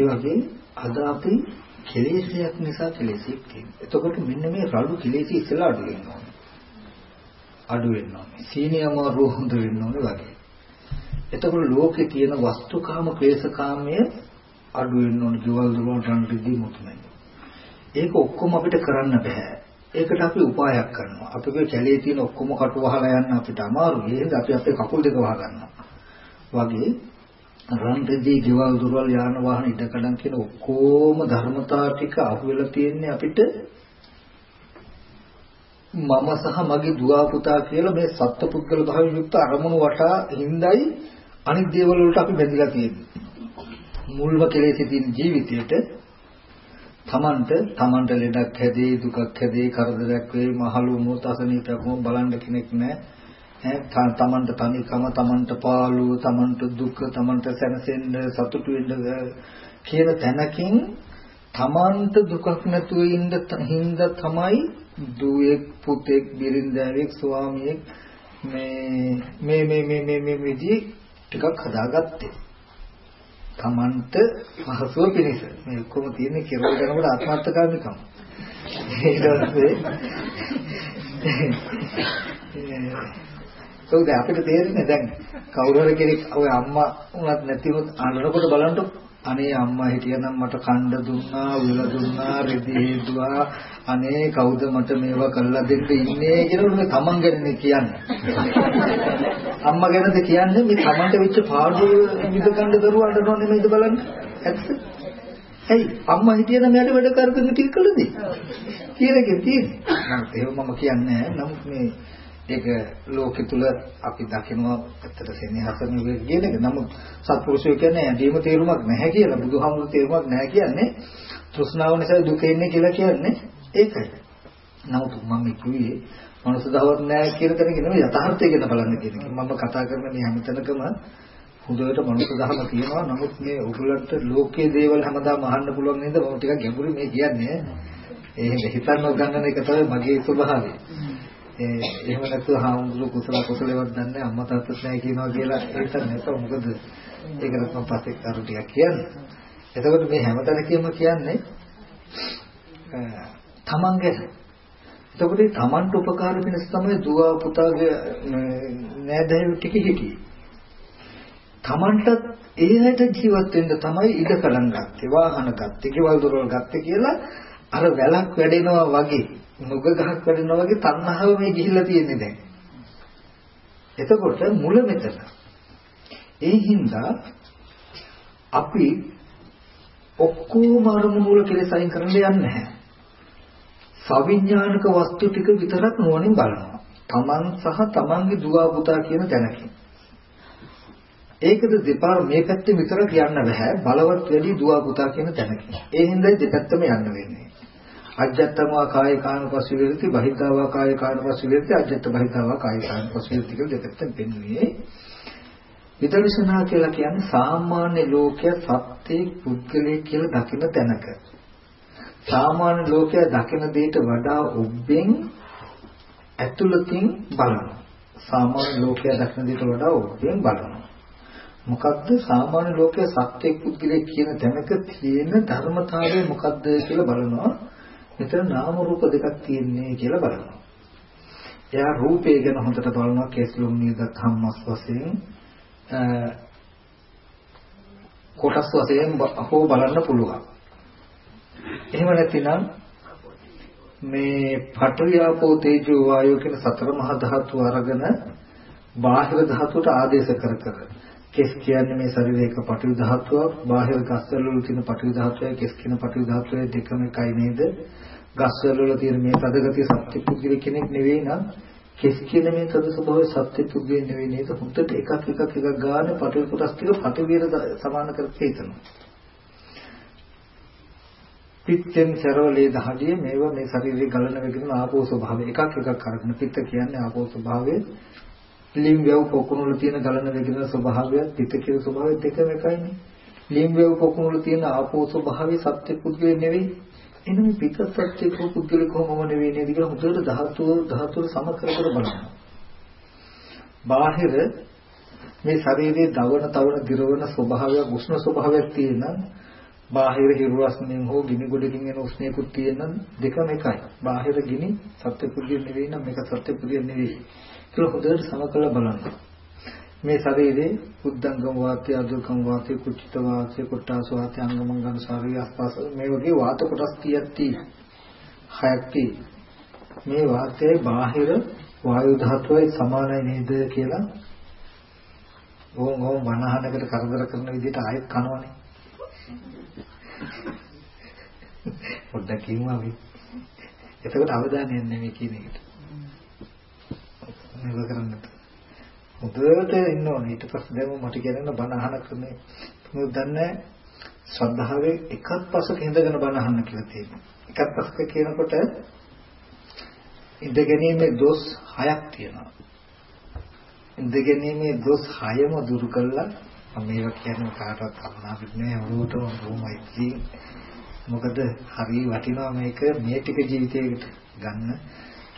Speaker 1: ඒ වගේ අද අපි කෙලෙසයක් නිසා කෙලෙසෙක් තියෙනවා. එතකොට මෙන්න මේ රළු කෙලෙසි ඉස්සලා අඩු වෙන්න ඕනේ. අඩු වෙන්න ඕනේ. සීනියම රෝහඳ වෙන්න ඕනේ වගේ. එතකොට ලෝකේ තියෙන වස්තුකාම ක්ලේශකාමය අඩු වෙන්න ඕනේ. ජීවල් දුරවල් ගන්න දෙදී මුතුමයි. ඒක ඔක්කොම අපිට කරන්න බෑ. ඒකට අපි උපායක් කරනවා. අපේ කැලේ තියෙන ඔක්කොම කටු වහලා යන්න අපිට අමාරුයි. එහෙනම් අපි අපේ කකුල් දෙක වහ ගන්නවා. වගේ රන් රෙදි ගෙවල් දොරවල් යාන වාහන ඉදකඩම් කියන ඔක්කොම ධර්මතා ටික අහුවෙලා තියෙන්නේ අපිට මම සහ මගේ දුව පුතා කියලා මේ සත්පුද්ගල භාවයෙන් යුක්ත අරමුණු වටා හිඳයි අනිත් දේවල් වලට අපි බැඳිලා තියෙන්නේ. මුල්ව කෙලෙසි තියෙන ජීවිතේට තමන්ට තමන්ට ලෙඩක් හැදේ දුකක් හැදේ කරදරයක් වේ මහලු මොහොත අසනීපයක් වුණ බලන්න කෙනෙක් නැහැ ඈ තමන්ට තනිකම තමන්ට පාළුව තමන්ට දුක තමන්ට සැනසෙන්න සතුටු වෙන්න කියන තැනකින් තමන්ට දුකක් නැතුව ඉන්න හින්දා තමයි දුවෙක් පුතෙක් බිරින්දෑවෙක් ස්වාමියෙක් මේ මේ මේ මේ මේ මේ විදිහේ ටිකක් හදාගත්තේ. තමන්ට පහසුව පිණිස මේ ඔක්කොම තියෙන කෙරවල කරනකොට ආත්මార్థකාමිකම. ඊට පස්සේ ඒක අපිට තේරෙන්නේ දැන් කවුරු හරි කෙනෙක් ඔය අම්මා උනත් නැති වුණත් අඬනකොට බලන්න අනේ අම්මා හිටියනම් මට කණ්ඩ දුන්නා උල දුන්නා රෙදි හේදුවා අනේ කවුද මට මේවා කරලා දෙන්න ඉන්නේ කියලා මේ තමන් ගැනනේ කියන්නේ. අම්මා ගැනද කියන්නේ මේ තමන්ට වෙච්ච පාඩුව විඳ ගන්න දරුවාට නෝනේ මේක බලන්න. ඇත්ත. ඇයි? අම්මා හිටියනම් මෙයාට වැඩ කරගෙන ටික කළදී? කියන එක තියෙන්නේ. නමුත් එහෙම මම කියන්නේ නමුත් මේ ඒක ලෝකෙ තුල අපි දකිනවා ඇත්තට සෙනෙහස නෙවෙයි කියන එක. නමුත් සත්පුරුෂයෝ කියන්නේ ඇදීම තේරුමක් නැහැ කියලා බුදුහාමුදුරු තේරුමක් නැහැ කියන්නේ තෘෂ්ණාව නිසා දුක එන්නේ කියලා කියන්නේ ඒකයි. නමුත් මම කිව්වේ මනුස්ස දහවක් නැහැ කියන තැනක නෙවෙයි යථාර්ථය ගැන බලන්න කියන එක. මම කතා කරන මේ හැමතැනකම හොඳට මනුස්ස දහම තියෙනවා. නමුත් මේ උගලන්ට ලෝකයේ දේවල් හැමදාම අහන්න පුළුවන් නේද? මම ටිකක් ගැඹුරින් මේ කියන්නේ. ඒ හිතන්න ගන්න එක තමයි මගේ ස්වභාවය. එහෙම නැතුව හාමුදුරු කුසල කුසලවත් දන්නේ අම්මා තාත්තත් නැහැ කියනවා කියලා ඒක නැතෝ මොකද ඒකට මම පස්සේ කරු ටිකක් කියන්නේ. එතකොට මේ හැමතැනකම කියන්නේ තමන් ගැන. එතකොට තමන්ට උපකාර වෙනස් තමයි දුව පුතාගේ නෑදෑයෝ ටික හිටියේ. තමන්ට ඒ හැට ජීවත් වෙන්න තමයි ඉඩ කලන් ගත්තේ වාහන ගත්තේ ගෙවල් දොරවල් ගත්තේ කියලා අර වැලක් වැඩෙනවා වගේ නුග ගහක් වැඩෙනා වගේ තණ්හාව මේ ගිහිල්ලා තියෙන්නේ දැන්. එතකොට මුල මෙතන. ඒ හින්දා අපි ඔක්කොම අරමුණු වල කෙලෙස් අයින් කරන්න යන්නේ නැහැ. සවිඥානික වස්තු ටික විතරක් නුවණින් බලනවා. තමන් සහ තමන්ගේ දුව පුතා කියන තැනකින්. ඒකද දෙපාර මේ පැත්තේ විතර කියන්න බෑ බලවත් වැඩි දුව පුතා කියන තැනකින්. ඒ හින්දායි දෙපැත්තම යන්න වෙන්නේ. අජත්තමවා කාය කායන පසු විරති බහිද්ධාවා කාය කායන පසු විරති අජත්ත බහිද්ධාවා කාය කායන පසු විරති කියලා දෙපැත්තෙන් පෙන්වන්නේ විදර්ශනා කියලා කියන්නේ සාමාන්‍ය ලෝකයේ සත්‍ය පුද්ගලයේ කියලා දකින තැනක. සාමාන්‍ය ලෝකයේ දකින දෙයට වඩා ඔබෙන් ඇතුළතින් බලනවා. සාමාන්‍ය ලෝකයේ දකින දෙයට වඩා ඔබෙන් බලනවා. මොකද්ද? සාමාන්‍ය ලෝකයේ සත්‍ය පුද්ගලයේ කියන තැනක තියෙන ධර්මතාවය මොකද්ද කියලා බලනවා. මෙතන නාම රූප දෙකක් තියෙන්නේ කියලා බලනවා. එයා රූපය ගැන හොඳට බලනවා කේස්ලුම් නියද ධම්මස් වශයෙන් කොටස් වශයෙන් හෝ බලන්න පුළුවන්. එහෙම නැතිනම් මේ පඨවි ආපෝ තේජෝ වායෝ කියන සතර මහා ධාතු අරගෙන බාහිර ධාතුවට ආදේශ කර කර කෙස් කියන්නේ මේ ශරීරයක පඨවි ධාතුවක් බාහිර ගස්වල වල තියෙන පඨවි ධාතුවයි කෙස් කියන පඨවි ධාතුවයි දෙකම එකයි නේද? ගස්වල වල තියෙන මේ තදගතිය සත්‍ය පුද්ගල කෙනෙක් නෙවෙයි නම් කෙස් කියන මේ තද ස්වභාවය සත්‍ය පුද්ගල නෙවෙයි නේද? හොඳට එකක් එකක් එකක් ගන්න පඨවි කොටස් ටික පඨවියට සමාන කරලා හිතනවා. පිත්තෙන් සරවලේ දහඩිය මේවා මේ ශරීරයේ ගලන වෙගෙන ආපෝ ස්වභාවය එකක් එකක් අරගෙන පිත්ත කියන්නේ ආපෝ ස්වභාවය ලිම් වේව පොකුණු වල තියෙන ගලන වෙගෙන ස්වභාවය පිත්ත කියන ස්වභාවය දෙකම එකයිනේ ලිම් වේව පොකුණු වල තියෙන ආපෝ ස්වභාවය සත්‍ය පුද්ගල නෙවෙයි එන මේ පිටත් සත්‍ය පුද්ගල කොහොමම නෙවෙයි නේද කියලා හොඳට ධාතුව ධාතුව සම කර කර බලනවා බාහිර මේ ශරීරයේ දවන තවන දිරවන ස්වභාවයක් උෂ්ණ ස්වභාවයක් තියෙන බාහිර හිරු රස්නෙන් හෝ ගිනි ගොඩකින් එන උෂ්ණයකුත් තියෙන දෙකම එකයි. බාහිර ගිනි සත්‍ය පුද්ගල නෙවෙයි නම් මේක සත්‍ය පුද්ගල නෙවෙයි. ඒක හොඳට සමකල බලන්න. මේ ශරීරේ උද්දංගම වාතය, අදුර්ගම වාතය, කුච්චිත වාතය, කොට්ටාස වාතය, අංගමංගන ශරීරය අස්පාස මේ වගේ වාත කොටස් 30ක් හයක් මේ වාතයේ බාහිර වායු ධාතුවයි සමානයි නේද කියලා ඕම් ඕම් වනහනකට කරදර කරන විදිහට ආයෙත් කනවනේ. *laughs* පොඩ්ඩක් කියමුවා මේ. එතකොට අවධානය නෙමෙයි කියන එකට. මේක කරන්නත්. හොඳට ඉන්න ඕනේ. ඊට පස්සේ දැන් මට කියන්න බණ අහන ක්‍රමේ මොකද දන්නේ ශ්‍රද්ධාවේ එකත් පසක ඉඳගෙන බණ අහන්න කියලා තියෙනවා. එකත් පසක කියනකොට ඉඳගැනීමේ දොස් හයක් තියෙනවා. ඉඳගැනීමේ දොස් හයම දුරු කළා මම මේවා කියන්නේ කාටවත් කරුණාවක් නෑ වුණටම බොහොමයි මොකද හරි වටිනවා මේක මේ ටික ජීවිතයකට ගන්න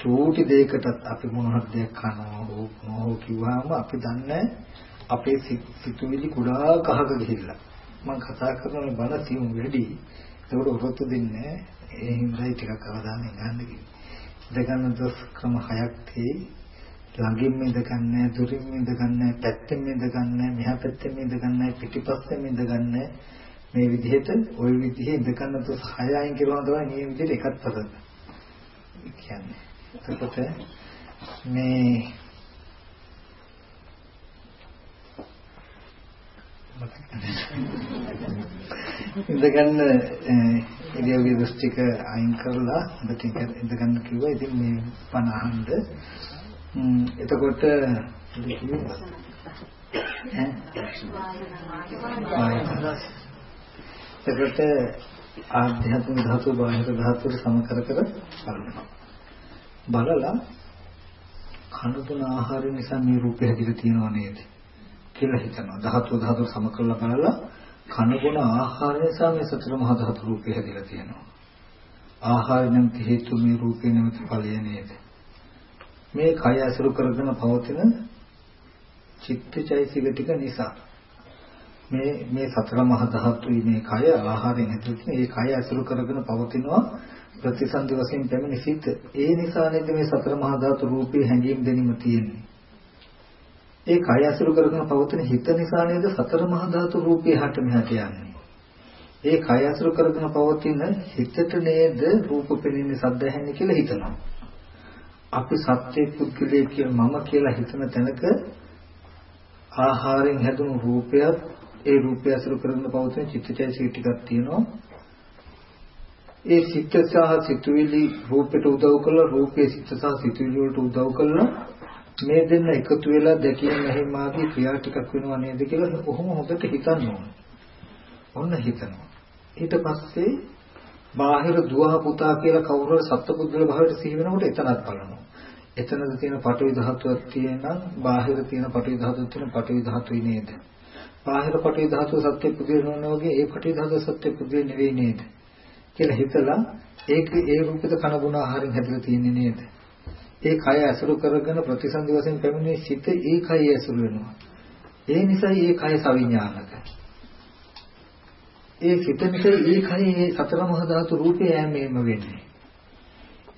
Speaker 1: චූටි දෙයකටත් අපි මොන හරි දෙයක් කනවා හෝ කිව්වම අපි දන්නේ අපේ සිතුවිලි කුඩා කහක ගිහිල්ලා. මම කතා කරන බණ තියුම් වැඩි. ඒකට උරොත්තු දෙන්නේ ඒ හින්දායි ටිකක් අවධානය ගන්න කිව්වේ. ඉඳගන්න දොස් ක්‍රම හයක් තියෙයි ළඟින්ම ඉඳගන්නේ දුරින්ම ඉඳගන්නේ පැත්තෙන්ම ඉඳගන්නේ මෙහා පැත්තෙන්ම ඉඳගන්නේ පිටිපස්සෙන්ම ඉඳගන්නේ. මේ විදිහට ওই විදිහේ ඉඳගන්න දොස් හය අයින් කරනවා තමයි මේ විදිහට එකත් පද කියන්නේ එතකොට මේ ඉඳගන්න ඉරියව්වේ දෘෂ්ටික අයින් කරලා හොඳට ඉඳගන්න කිව්වා. ඉතින් මේ පණ අහන්න. එතකොට එතකොට ආධ්‍යාත්මික ධාතු බාහිර ධාතු සම කර කර බලනවා. බලලා කනබුන ආහාර නිසා මේ රූපය හැදිලා තියෙනව නේද කියලා හිතනවා. ධාතු ධාතු සම කරලා බලලා කනබුන ආහාර නිසා මේ සතර මහා ධාතු රූපය හැදිලා තියෙනවා. ආහාර නම් හේතු මේ රූපේ නැමැති ඵලය නේද? මේ කය අසුරු කරගෙන පවතින චිත්තචෛසික ටික නිසා මේ මේ සතර මහා ධාතුයි මේ කය ආහාරයෙන් ඇතුළත් මේ කය අසුරු කරගෙන පවතිනවා ප්‍රතිසන්දි වශයෙන් පැමිණි සිත්. ඒ නිසා නේද මේ සතර මහා ධාතු රූපේ හැඟීම් දැනීම තියෙන්නේ. ඒ කය අසුරු කරගෙන පවතින හිත නිසා නේද සතර මහා ධාතු රූපේ හට මෙහාට යන්නේ. ඒ කය අසුරු කරගෙන පවතින හිතට නේද රූප පෙනෙන්නේ සද්ද ඇහෙන්නේ කියලා හිතනවා. අපි සත්‍ය පුද්ගලයේ කියලා මම කියලා හිතන තැනක ආහාරයෙන් හැදුණු රූපයක් ඒ රූපය අසුරු කරගෙන පවතින චිත්තචෛතසික ටිකක් තියෙනවා. ඒ සිත සහ සිතුවිලි රූපයට උදව් කරලා රූපයේ සිත සහ සිතුවිලි වලට උදව් කරලා මේ දෙන්න එකතු වෙලා දැකීම මෙහිමාගේ ක්‍රියා ටිකක් වෙනවා නේද කියලා කොහොම හොඳට හිතන්න ඕන. ඔන්න හිතනවා. ඊට පස්සේ බාහිර දුව පුතා කියලා කවුරු සත්පුද්ගල භාවයට සිහි වෙනකොට එතනත් බලනවා. එතනද තියෙන පටවි ධාතුවක් තියෙනම් බාහිර තියෙන පටවි ධාතුවක් තියෙන පටවි ධාතුයි නේද? බාහිර පටවි ධාතුව සත්‍ය පුද්ගල නොවන වගේ ඒ පටවි ධාතුව සත්‍ය පුද්ගල නෙවෙයි නේද? කියලා හිතලා ඒක ඒ රූපිත කන ගුණ ආහාරයෙන් හැදලා තියෙන්නේ නේද? ඒ කය ඇසුරු කරගෙන ප්‍රතිසන්දි වශයෙන් පැමිණෙන සිත ඒ කය ඇසුරු වෙනවා. ඒ නිසා ඒ කය සවිඥානික. ඒ සිත නිසා ඒ කයේ සතර මහා ධාතු රූපේ යෑමෙම වෙන්නේ.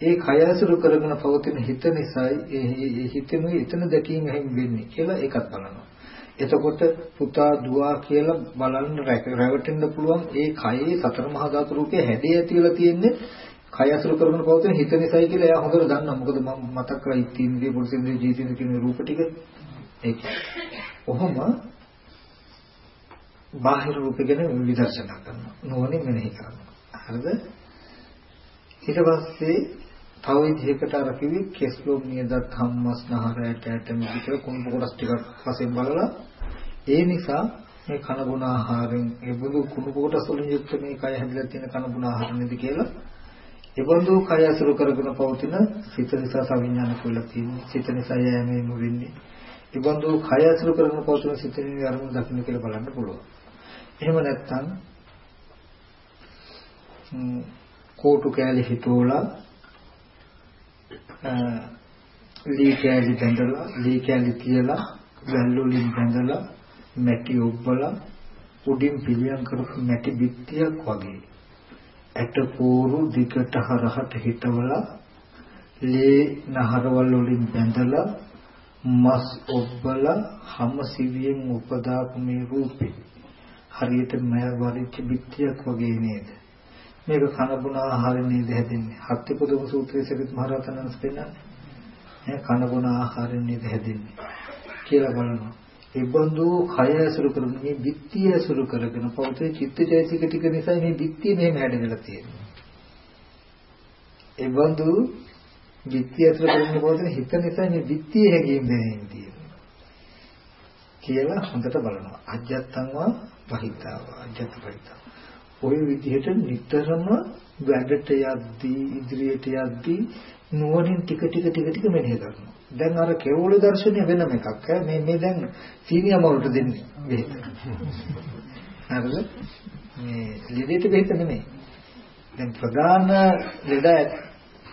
Speaker 1: ඒ කය ඇසුරු කරගෙන පවතින හිත නිසායි ඒ හිතෙනුයි එතන දැකීම හැම වෙන්නේ කියලා ඒකත් බලනවා. එතකොට පුතා දුව කියලා බලන්න රැවටෙන්න පුළුවන් ඒ කයේ සතර මහා ධාතු රූපේ හැඩය ඇතිවලා තියෙන්නේ කය අසුර කරගෙන පවතින හිත නිසායි කියලා එයා හොඳට දන්නවා. මොකද මම මතක් කරලා ඉතින්දී පොඩිසින්දී ජීවිතේ කියන රූප ටික ඒක. ඔහොම බාහිර රූප ගැන විදර්ශනා කරනවා. නෝනේ මෙනෙහි කරනවා. හරිද? ඊට පස්සේ තව විදිහකට අර කිව්වේ කෙස්ලොම් නියදත් හම්මස් නහරයට ඇට මිදිකල කුණු කොටස් ටිකක් වශයෙන් බලලා ඒ නිසා මේ කන බොන ආහාරයෙන් ඒ බුදු කුණු කොටස් වලින් යුක්ත මේ කය හැදිලා තියෙන කන බොන ආහාර නේද කියලා? ඒබඳු කය අසුරු කරගෙන පවතින සිත නිසා සවිඥානික වෙලා තියෙන්නේ සිත නිසා යෑමේ නුරින්නේ ඒබඳු කය අසුරු කරගෙන පවතින සිත නිවි අරමුණ දකින්න කියලා බලන්න පුළුවන්. එහෙම නැත්නම් කෝටු කෑලි හිතෝලා ලී කෑලි බැඳලා ලී කෑලි තියලා වැල් වලින් බැඳලා මැටි ඔබ්බලා උඩින් පිළියම් කරපු මැටි බිත්තියක් වගේ. ඇට පෝරු දිගට හරහට හිටවලා ලේ නහරවල් වලින් බැඳලා මස් ඔබ්බලා හැම සිවියෙන් උපදාපු මේ රූපේ. හරියට මය වරිච්ච බිත්තියක් වගේ නේද? මේක කන බුන ආහාර නේද හැදෙන්නේ? හත්ති පුදුම සූත්‍රයේ සරිත් මහ රහතන් වහන්සේ පෙන්නන්නේ. ඈ කන බුන ආහාර නේද හැදෙන්නේ කියලා බලනවා. ඒ බඳු කය ඇසුරු කරන මේ බිත්තිය ඇසුරු කරගෙන පෞතේ චිත්තචෛතසික ටික නිසා මේ බිත්තිය මෙහෙම හැදෙලා තියෙනවා ඒ බඳු බිත්තිය ඇසුරු කරන පෞතේ හිත නිසා මේ බිත්තිය හැදීම දැනෙන්නේ තියෙනවා කියලා හොඳට බලනවා. අජත්තංවා පහිතාව අජත්ත පහිතාව. ওই විදිහට නිතරම වැඩට යද්දී ඉදිරියට යද්දී නුවණින් ටික ටික ටික ටික මෙනෙහි කරනවා. දැන් අර කෙවුල දර්ශනය වෙනම එකක්. මේ මේ දැන් සීනියම වලට දෙන්නේ බෙහෙත. හරිද? මේ ලෙඩේට බෙහෙත නෙමෙයි. දැන් ප්‍රධාන ලෙඩ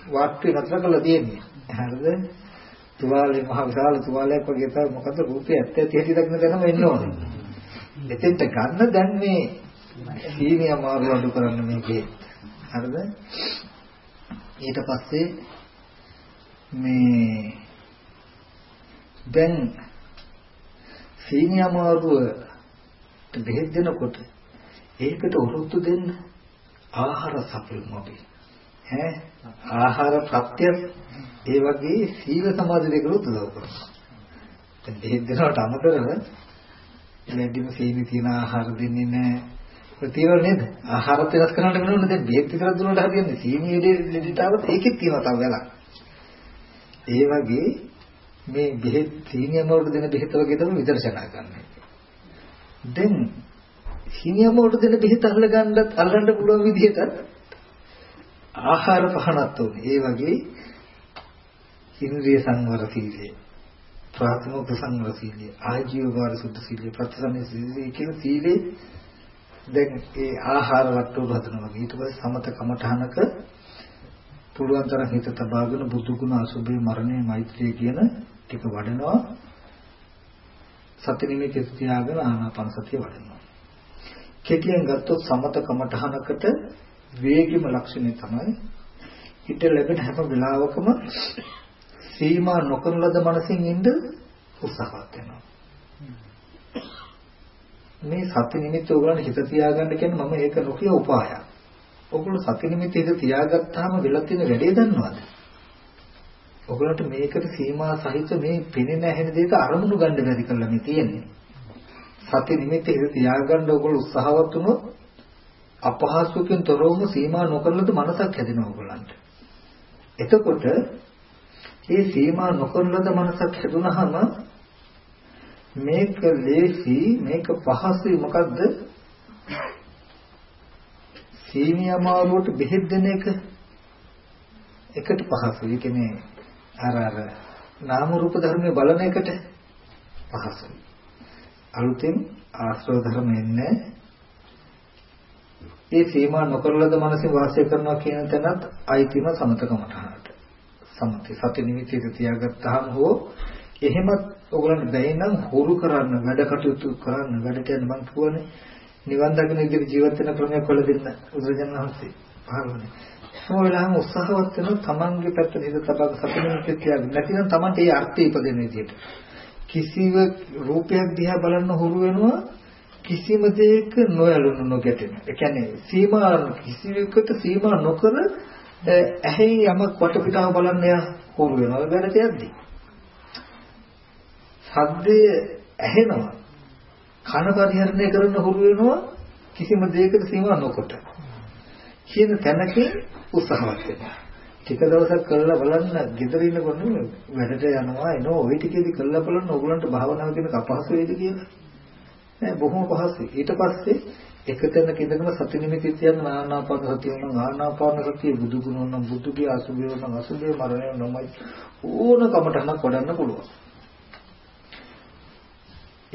Speaker 1: වාට්ටුවේ නතර කරලා තියෙන්නේ. හරිද? තුවාලේ මහ විශාල තුවාලයක් වගේ තමයි මොකද රූපේ ඇත්ත ඇති හැටි දක්න තැනම එන්න ඕනේ. එතෙන්ට ගන්න දැන් මේ සීනිය අමාරු අඩු කරන්න මේකේ. හරිද? ඊට පස්සේ මේ දැන් සීනිය අමාරුව බෙහෙත් දෙනකොට ඒකට උරුත්තු දෙන්න ආහාර සපයමු අපි. ඈ ආහාර ප්‍රත්‍ය ඒ වගේ සීල සමාධි දෙකල උදව් කරනවා. දැන් බෙහෙත් දෙනවට අමතරව ලැබීම සීනි තියෙන ආහාර දෙන්නේ නැහැ. ඒක තියෙනව නේද? ආහාර වෙනස් කරන්නට වෙනවනේ දැන් බෙහෙත් විතර දුන්නට හරියන්නේ සීනි දෙඩට આવත් ඒකෙත් තියෙනවා තව වෙලක්. ඒ වගේ මේ බෙහෙත් සීනියම වලට දෙන බෙහෙත් වගේ තමයි විදර්ශනා කරන්නේ. දැන් සීනියම වලට දෙන බෙහෙත් අල්ල ගන්නත් අල්ලන්න පුළුවන් විදිහට ආහාර පහනක් උනේ. ඒ වගේ ඉන්ද්‍රිය සංවර සීලය, ප්‍රාථමික සංවර සීලය, ආජීව වාර සුද්ධ සීලය, ප්‍රතිසන්නේ සීලය කියන සීලේ දැන් ඒ ආහාර වට්ටු හදනවා. ඊට පස්සේ සමත කමඨහනක පුළුවන් තරම් හිත තබාගෙන බුදු ගුණ අසුභේ මරණය මෛත්‍රිය කියන ටික වඩනවා. සති නිමිති තියාගෙන ආනාපාන සතිය වඩනවා. කෙටියෙන් ගත්තොත් සමත කමඨහනකට වේගිම ලක්ෂණය තමයි හිත ලැබෙන හැම වෙලාවකම සීමා නොකරන ලද මනසින් ඉඳ උත්සාහවත් වෙනවා. මේ සති නිමිත්ත ඕගොල්ලන් හිත තියාගන්න කියන්නේ මම ඒක නොකිය උපායක්. ඕගොල්ලෝ සති නිමිත්ත හිත තියාගත්තාම වෙලා තියෙන වැඩේ දන්නවද? ඕගොල්ලන්ට මේකට සීමා සහිත මේ පෙනෙන ඇහෙන දෙයක අරමුණු ගන්න බැරි කරලා මේ තියෙන්නේ. සති නිමිත්ත හිත තියාගන්න ඕගොල්ලෝ උත්සාහවත් වුණොත් අපහසුකෙන් තොරවම සීමා නොකරලද මනසක් හැදෙනවා ඕගොල්ලන්ට. එතකොට මේ සීමා නොකරලද මනසක් හැදුනහම මේක ලේසි මේක පහසුයි මොකද්ද? සීමිය අමාරුවට බෙහෙත් දෙන එක එකට පහසුයි. ඒ කියන්නේ අර අර නාම රූප ධර්මයේ බලන එකට පහසුයි. අලුතෙන් ආශ්‍රව ධර්ම එන්නේ ඒ සීමා නොකරලද මනසේ වාසය කරනවා කියන තැනත් අයිතිම සමතකමටහනට. සමති සති නිමිති තියාගත්තාම හෝ එහෙමත් ඔයගොල්ලන්ට බැහැ නම් හුරු කරන්න වැඩ කටයුතු කරන්න වැඩට යන්න මං කියවනේ නිවන් දකින විදිහට ජීවත් වෙන ක්‍රමයක් වල දෙන්න බුදුරජාණන් වහන්සේ පහළවනේ. ඒ වෙලාවම උත්සාහවත් වෙන තමන්ගේ පැත්තට හිත තබා සති නිමිති තියාගන්න. නැතිනම් තමන්ට ඒ අර්ථය ඉපදෙන විදිහට. කිසිව රූපයක් දිහා බලන්න හුරු වෙනවා කිසිම දෙයක නොයලුණු නොගැටෙන. ඒ කියන්නේ සීමා කිසිවකට සීමා නොකර ඇහි යමක් වටපිටාව බලන්න යා හුරු වෙනවා. වැඩට යද්දී. සද්දය ඇහෙනවා. කන පරිහරණය කරන්න හුරු වෙනවා කිසිම දෙයකට සීමා නොකොට. කියන තැනකින් උත්සාහවත් වෙනවා. ටික දවසක් කරලා බලන්න ගෙදර ඉන්නකොට වැඩට යනවා එනවා ওই ටිකේදී කරලා බලන්න ඕගලන්ට භාවනාව කියන කපහසු වේද කියලා. නෑ බොහොම පහසුයි. ඊට පස්සේ එක තැනක ඉඳගෙන සති නිමිති තියන ආනාපාන සතිය නම් ආනාපාන සතිය බුදු ගුණ නම් බුදුගේ අසුභය නම් අසුභය මරණය නමයි ඕන කමටහනක් වඩන්න පුළුවන්.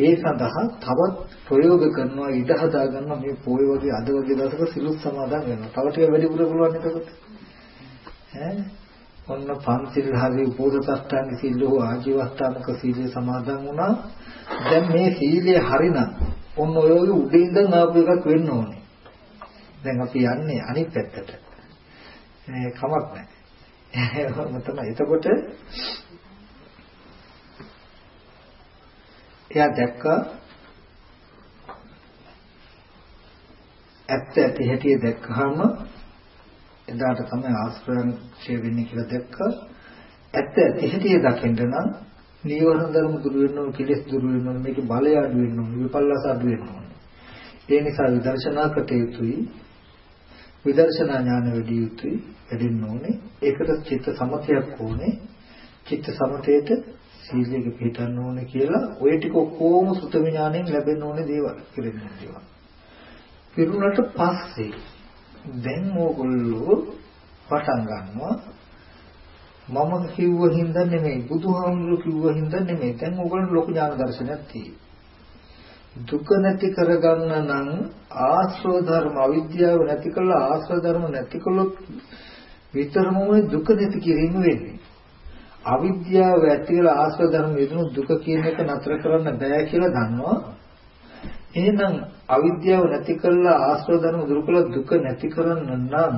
Speaker 1: ඒ සඳහා තවත් ප්‍රයෝග කරනවා ඉඩ හදා ගන්න මේ පොය වගේ අද වගේ දවසක සිලුත් සමාදන් වෙනවා. තව ටික වැඩිපුර පුළුවන් එතකොට. ඈ ඔන්න පන්සිල් හරි උපෝසථාංග සීල හෝ ආජීවස්ථාමක සීලය සමාදන් වුණා. දැන් මේ සීලය හරිනම් ඔන්න ඔය වගේ උඩින් ඉඳන් ආපු එකක් වෙන්න ඕනේ. දැන් අපි යන්නේ අනිත් පැත්තට. ඒ කමක් නැහැ. එහෙම තමයි. එතකොට එයා දැක්කා ඇත්ත ඇති හැටි දැක්කහම එදාට තමයි ආශ්‍රයන් ක්ෂය වෙන්නේ කියලා දැක්කා. ඇත්ත ඇති හැටි දකින්න නම් නීවරණ ධර්ම දුරු වෙන්න ඕන කෙලෙස් දුරු වෙන්න ඕන මේකේ බලය අඩු වෙන්න ඕන විපල්ලාස අඩු වෙන්න ඕන ඒ නිසා විදර්ශනා කටයුතුයි විදර්ශනා ඥාන වැඩි යුතුයි වැඩෙන්න ඕනේ. ඒකට චිත්ත සමතයක් ඕනේ. චිත්ත සමතේට සීලයක පිළිපදන්න ඕනේ කියලා ওই ටික කොහොම සුත විඥාණයෙන් ලැබෙන්න ඕනේ දේවල් පිළිගන්න දේවල්. පිරුණට පස්සේ දැන් ඕගොල්ලෝ පටන් ගන්නවා. මම කිව්ව හින්දා නෙමෙයි බුදුහාමුදුරු කිව්ව හින්දා නෙමෙයි. දැන් ඕගොල්ලෝ ලොකු ඥාන දර්ශනයක් තියෙනවා දුක නැති කරගන්න නම් ආශ්‍රව ධර්ම අවිද්‍යාව නැති කළා ආශ්‍රව ධර්ම නැති කළොත් විතරමයි දුක නැති කිරීම වෙන්නේ. අවිද්‍යාව ඇති වෙලා ආශ්‍රව ධර්ම යෙදුණු දුක කියන එක නතර කරන්න බෑ කියලා දන්නවා එහෙනම් අවිද්‍යාව නැති කළා ආශ්‍රව ධර්ම දුරු කළා දුක නැති කරන්න නම්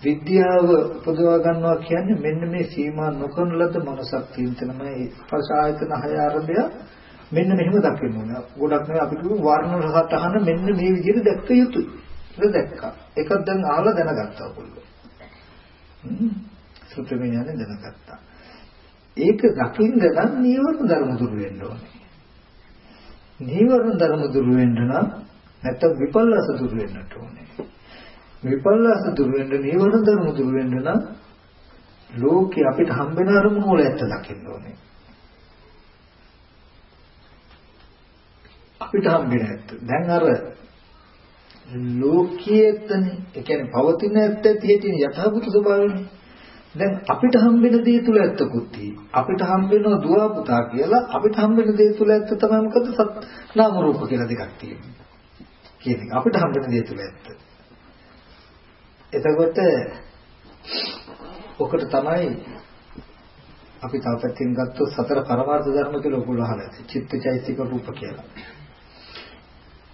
Speaker 1: විද්‍යාව උපදවා ගන්නවා කියන්නේ මෙන්න මේ සීමා නොකරන ලද මනසක් තියෙන තමයි ස්පර්ශ ආයතන හය ආරම්භය මෙන්න මෙහෙම දකින්න ඕනේ. ගොඩක් නෙවෙයි අපි කියමු වර්ණ රසතහන මෙන්න මේ විදිහට දැක්ක යුතුයි. ඒක දැක්කා. එකක් දැන් අහලා දැනගත්තා ඔයගොල්ලෝ. සුත්‍රමය ඥානෙ දැනගත්තා. ඒක දකින්න නම් නීවරණ ධර්ම දුරු වෙන්න ඕනේ. නීවරණ ධර්ම දුරු වෙන්න නම් නැත්නම් විපල්ලාස දුරු වෙන්නට ඕනේ. විපල්ලාස දුරු වෙන්න නීවරණ ධර්ම දුරු වෙන්න නම් ලෝකේ අපිට හම්බෙන අරමුණු වල ඇත්ත දකින්න ඕනේ. අපිට හම්බෙන ඇත්ත. දැන් අර ලෝකයේතනේ ඒ කියන්නේ පවතින ඇත්ත තියෙන යථාභූත ස්වභාවයනේ. දැන් අපිට හම්බෙන දේ තුල ඇත්තකුත් තියෙයි. අපිට හම්බෙනවා දුව පුතා කියලා අපිට හම්බෙන දේ තුල ඇත්ත තමයි මොකද සත් නාම රූප කියලා දෙකක් තියෙනවා. කියන එක අපිට හම්බෙන දේ තුල ඇත්ත. එතකොට ඔකට තමයි අපි තව පැත්තකින් ගත්තොත් සතර පරමාර්ථ ධර්ම කියලා ඔයගොල්ලෝ අහලා ඇති. චිත්තචෛතසික රූප කියලා.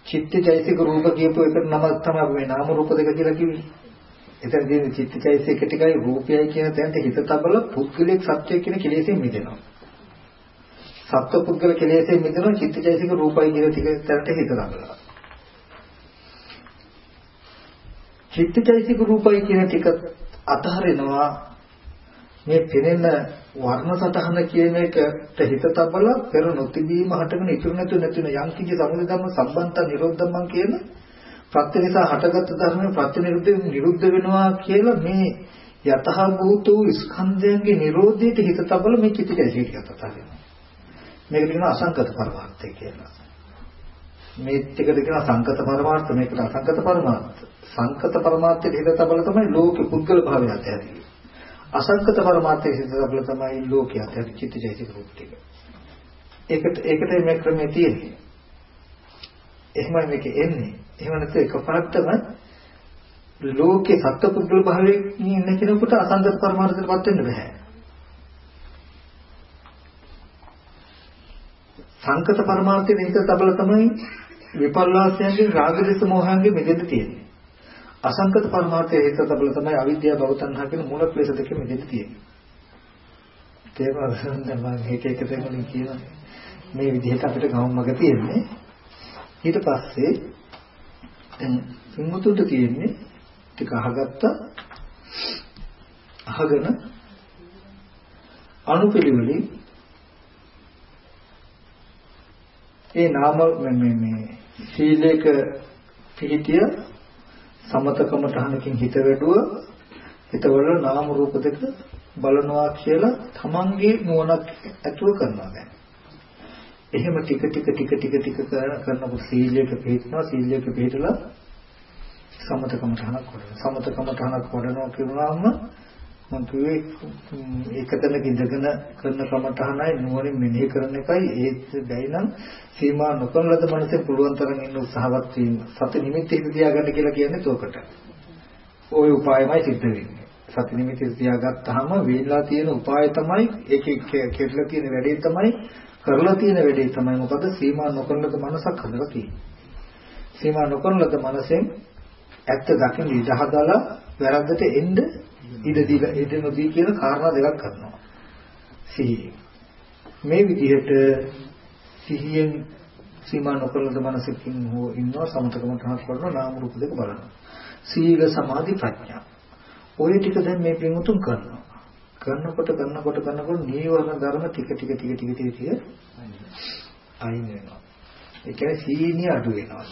Speaker 1: චිත්තචෛතසික රූප කියපු එකට නමක් තමයි මේ නාම රූප දෙක කියලා කිව්වේ. එතන තියෙන චිත්තචෛතසික ටිකයි රූපයයි කියන තැනට හිත තබල පුද්ගලික සත්‍ය කියන කෙලෙසෙන් මිදෙනවා. සත්ව පුද්ගල කෙලෙසෙන් මිදෙනවා චිත්තචෛතසික රූපයි කියන ටික තැනට හිත තබලා. චිත්තචෛතසික රූපයි කියන ටික අතහරිනවා මේ පෙනෙන වර්ණ සතහන කියන එකට හිත තබලා පෙර නොතිබීම හටගෙන ඉතුරු නැතු නැතින යම් කිසි සමුදය ධර්ම සම්බන්ත නිරෝධම්මන් කියන ප්‍රත්‍ය නිසා හටගත් ධර්ම ප්‍රත්‍ය නිරුද්ධ නිරුද්ධ වෙනවා කියලා මේ යතහ භූත වූ ස්කන්ධයන්ගේ නිරෝධයට හිත තබලා මේ චිත්තචෛතසික ටිකත් අතහරිනවා මේක කියනවා අසංකත පරමාර්ථය කියලා මේ ටිකට කියනවා සංකත පරමාර්ථ මේකට අසංකත පරමාර්ථ සංකත පරමාර්ථයේ හිත තබල තමයි ලෝක පුද්ගල භාවය ඇතිවෙන්නේ. අසංකත පරමාර්ථයේ හිත තබල තමයි ලෝකයේ ඇති චිත්තචෛතසික රූප ටික. ඒකට ඒකට මේ ක්‍රමයේ තියෙන්නේ. එහෙමයි මේක එන්නේ. එහෙම නැත්නම් එකපාරටම ලෝකේ සත්‍ය පුද්ගල භාවයේ ඉන්න කෙනෙකුට අසංකත පරමාර්ථයටපත් වෙන්න බෑ. සංකත පරමාර්ථයේ හිත තබල තමයි විපල්ලාසයන්ගේ රාග දේශ මොහයන්ගේ මෙදෙන්න තියෙන්නේ. අසංකත පරමාර්ථයේ හේත තබල තමයි අවිද්‍යාව භව තණ්හා කියන මූල ක්ලේශ දෙකෙ මෙදෙන්න තියෙන්නේ. තේරුණාද මම මේක එක තැනකින් කියනවා. මේ විදිහට අපිට ගවම්මක තියෙන්නේ. ඊට පස්සේ දැන් සිංහතුන්ට තියෙන්නේ ටික අහගත්තා අහගෙන අනුපිළිවෙලින් ඒ නාම මේ මේ සීලේක පිළිතිය සමතකම තහනකින් හිත වැඩුව හිතවල නාම රූප දෙක බලනවා කියලා තමන්ගේ නුවණක් ඇතුව කරනවා දැන්. එහෙම ටික ටික ටික ටික ටික කරනකොට සීලයක පිළිපදිනවා සීලයක පිළිපදලා සමතකම තහනක් වඩනවා. සමතකම තහනක් වඩනවා කියනවාම මම කිව්වේ ඒකතනක ඉඳගෙන කරන කමතහනයි නුවණින් මෙනෙහි කරන එකයි ඒත් බැයි නම් සීමා නොකරන ලද මනසේ පුළුවන් තරම් ඉන්න උත්සාහවත් වීම සති නිමිති හිත තියාගන්න කියලා කියන්නේ තෝකට. ওই උපායමයි සිද්ධ වෙන්නේ. සති නිමිති තියාගත්තාම වේලා තියෙන උපාය තමයි ඒකේ කෙරලා තියෙන වැඩේ තමයි කරලා තියෙන වැඩේ තමයි මොකද සීමා නොකරන ලද මනසක් හදලා තියෙන්නේ. සීමා නොකරන ලද මනසෙන් ඇත්ත දකින්න ඉඩ හදලා වැරද්දට එන්න ඉඩ දීලා ඉඩ නොදී කියන කාරණා දෙකක් කරනවා. සිහිය. මේ විදිහට සිහියෙන් සීමා නොකරන මනසකින් හෝ ඉන්නවා සමතකම තහක් කරනවා නාම රූප දෙක බලනවා. සීල සමාධි ප්‍රඥා. ඔය ටික දැන් මේ පින්වුතුන් කරනවා. කරනකොට කරනකොට කරනකොට නීවරණ ධර්ම ටික ටික ටික ටික ටික ටික අයින් වෙනවා. ඒ කියන්නේ සීනිය අඩු වෙනවා.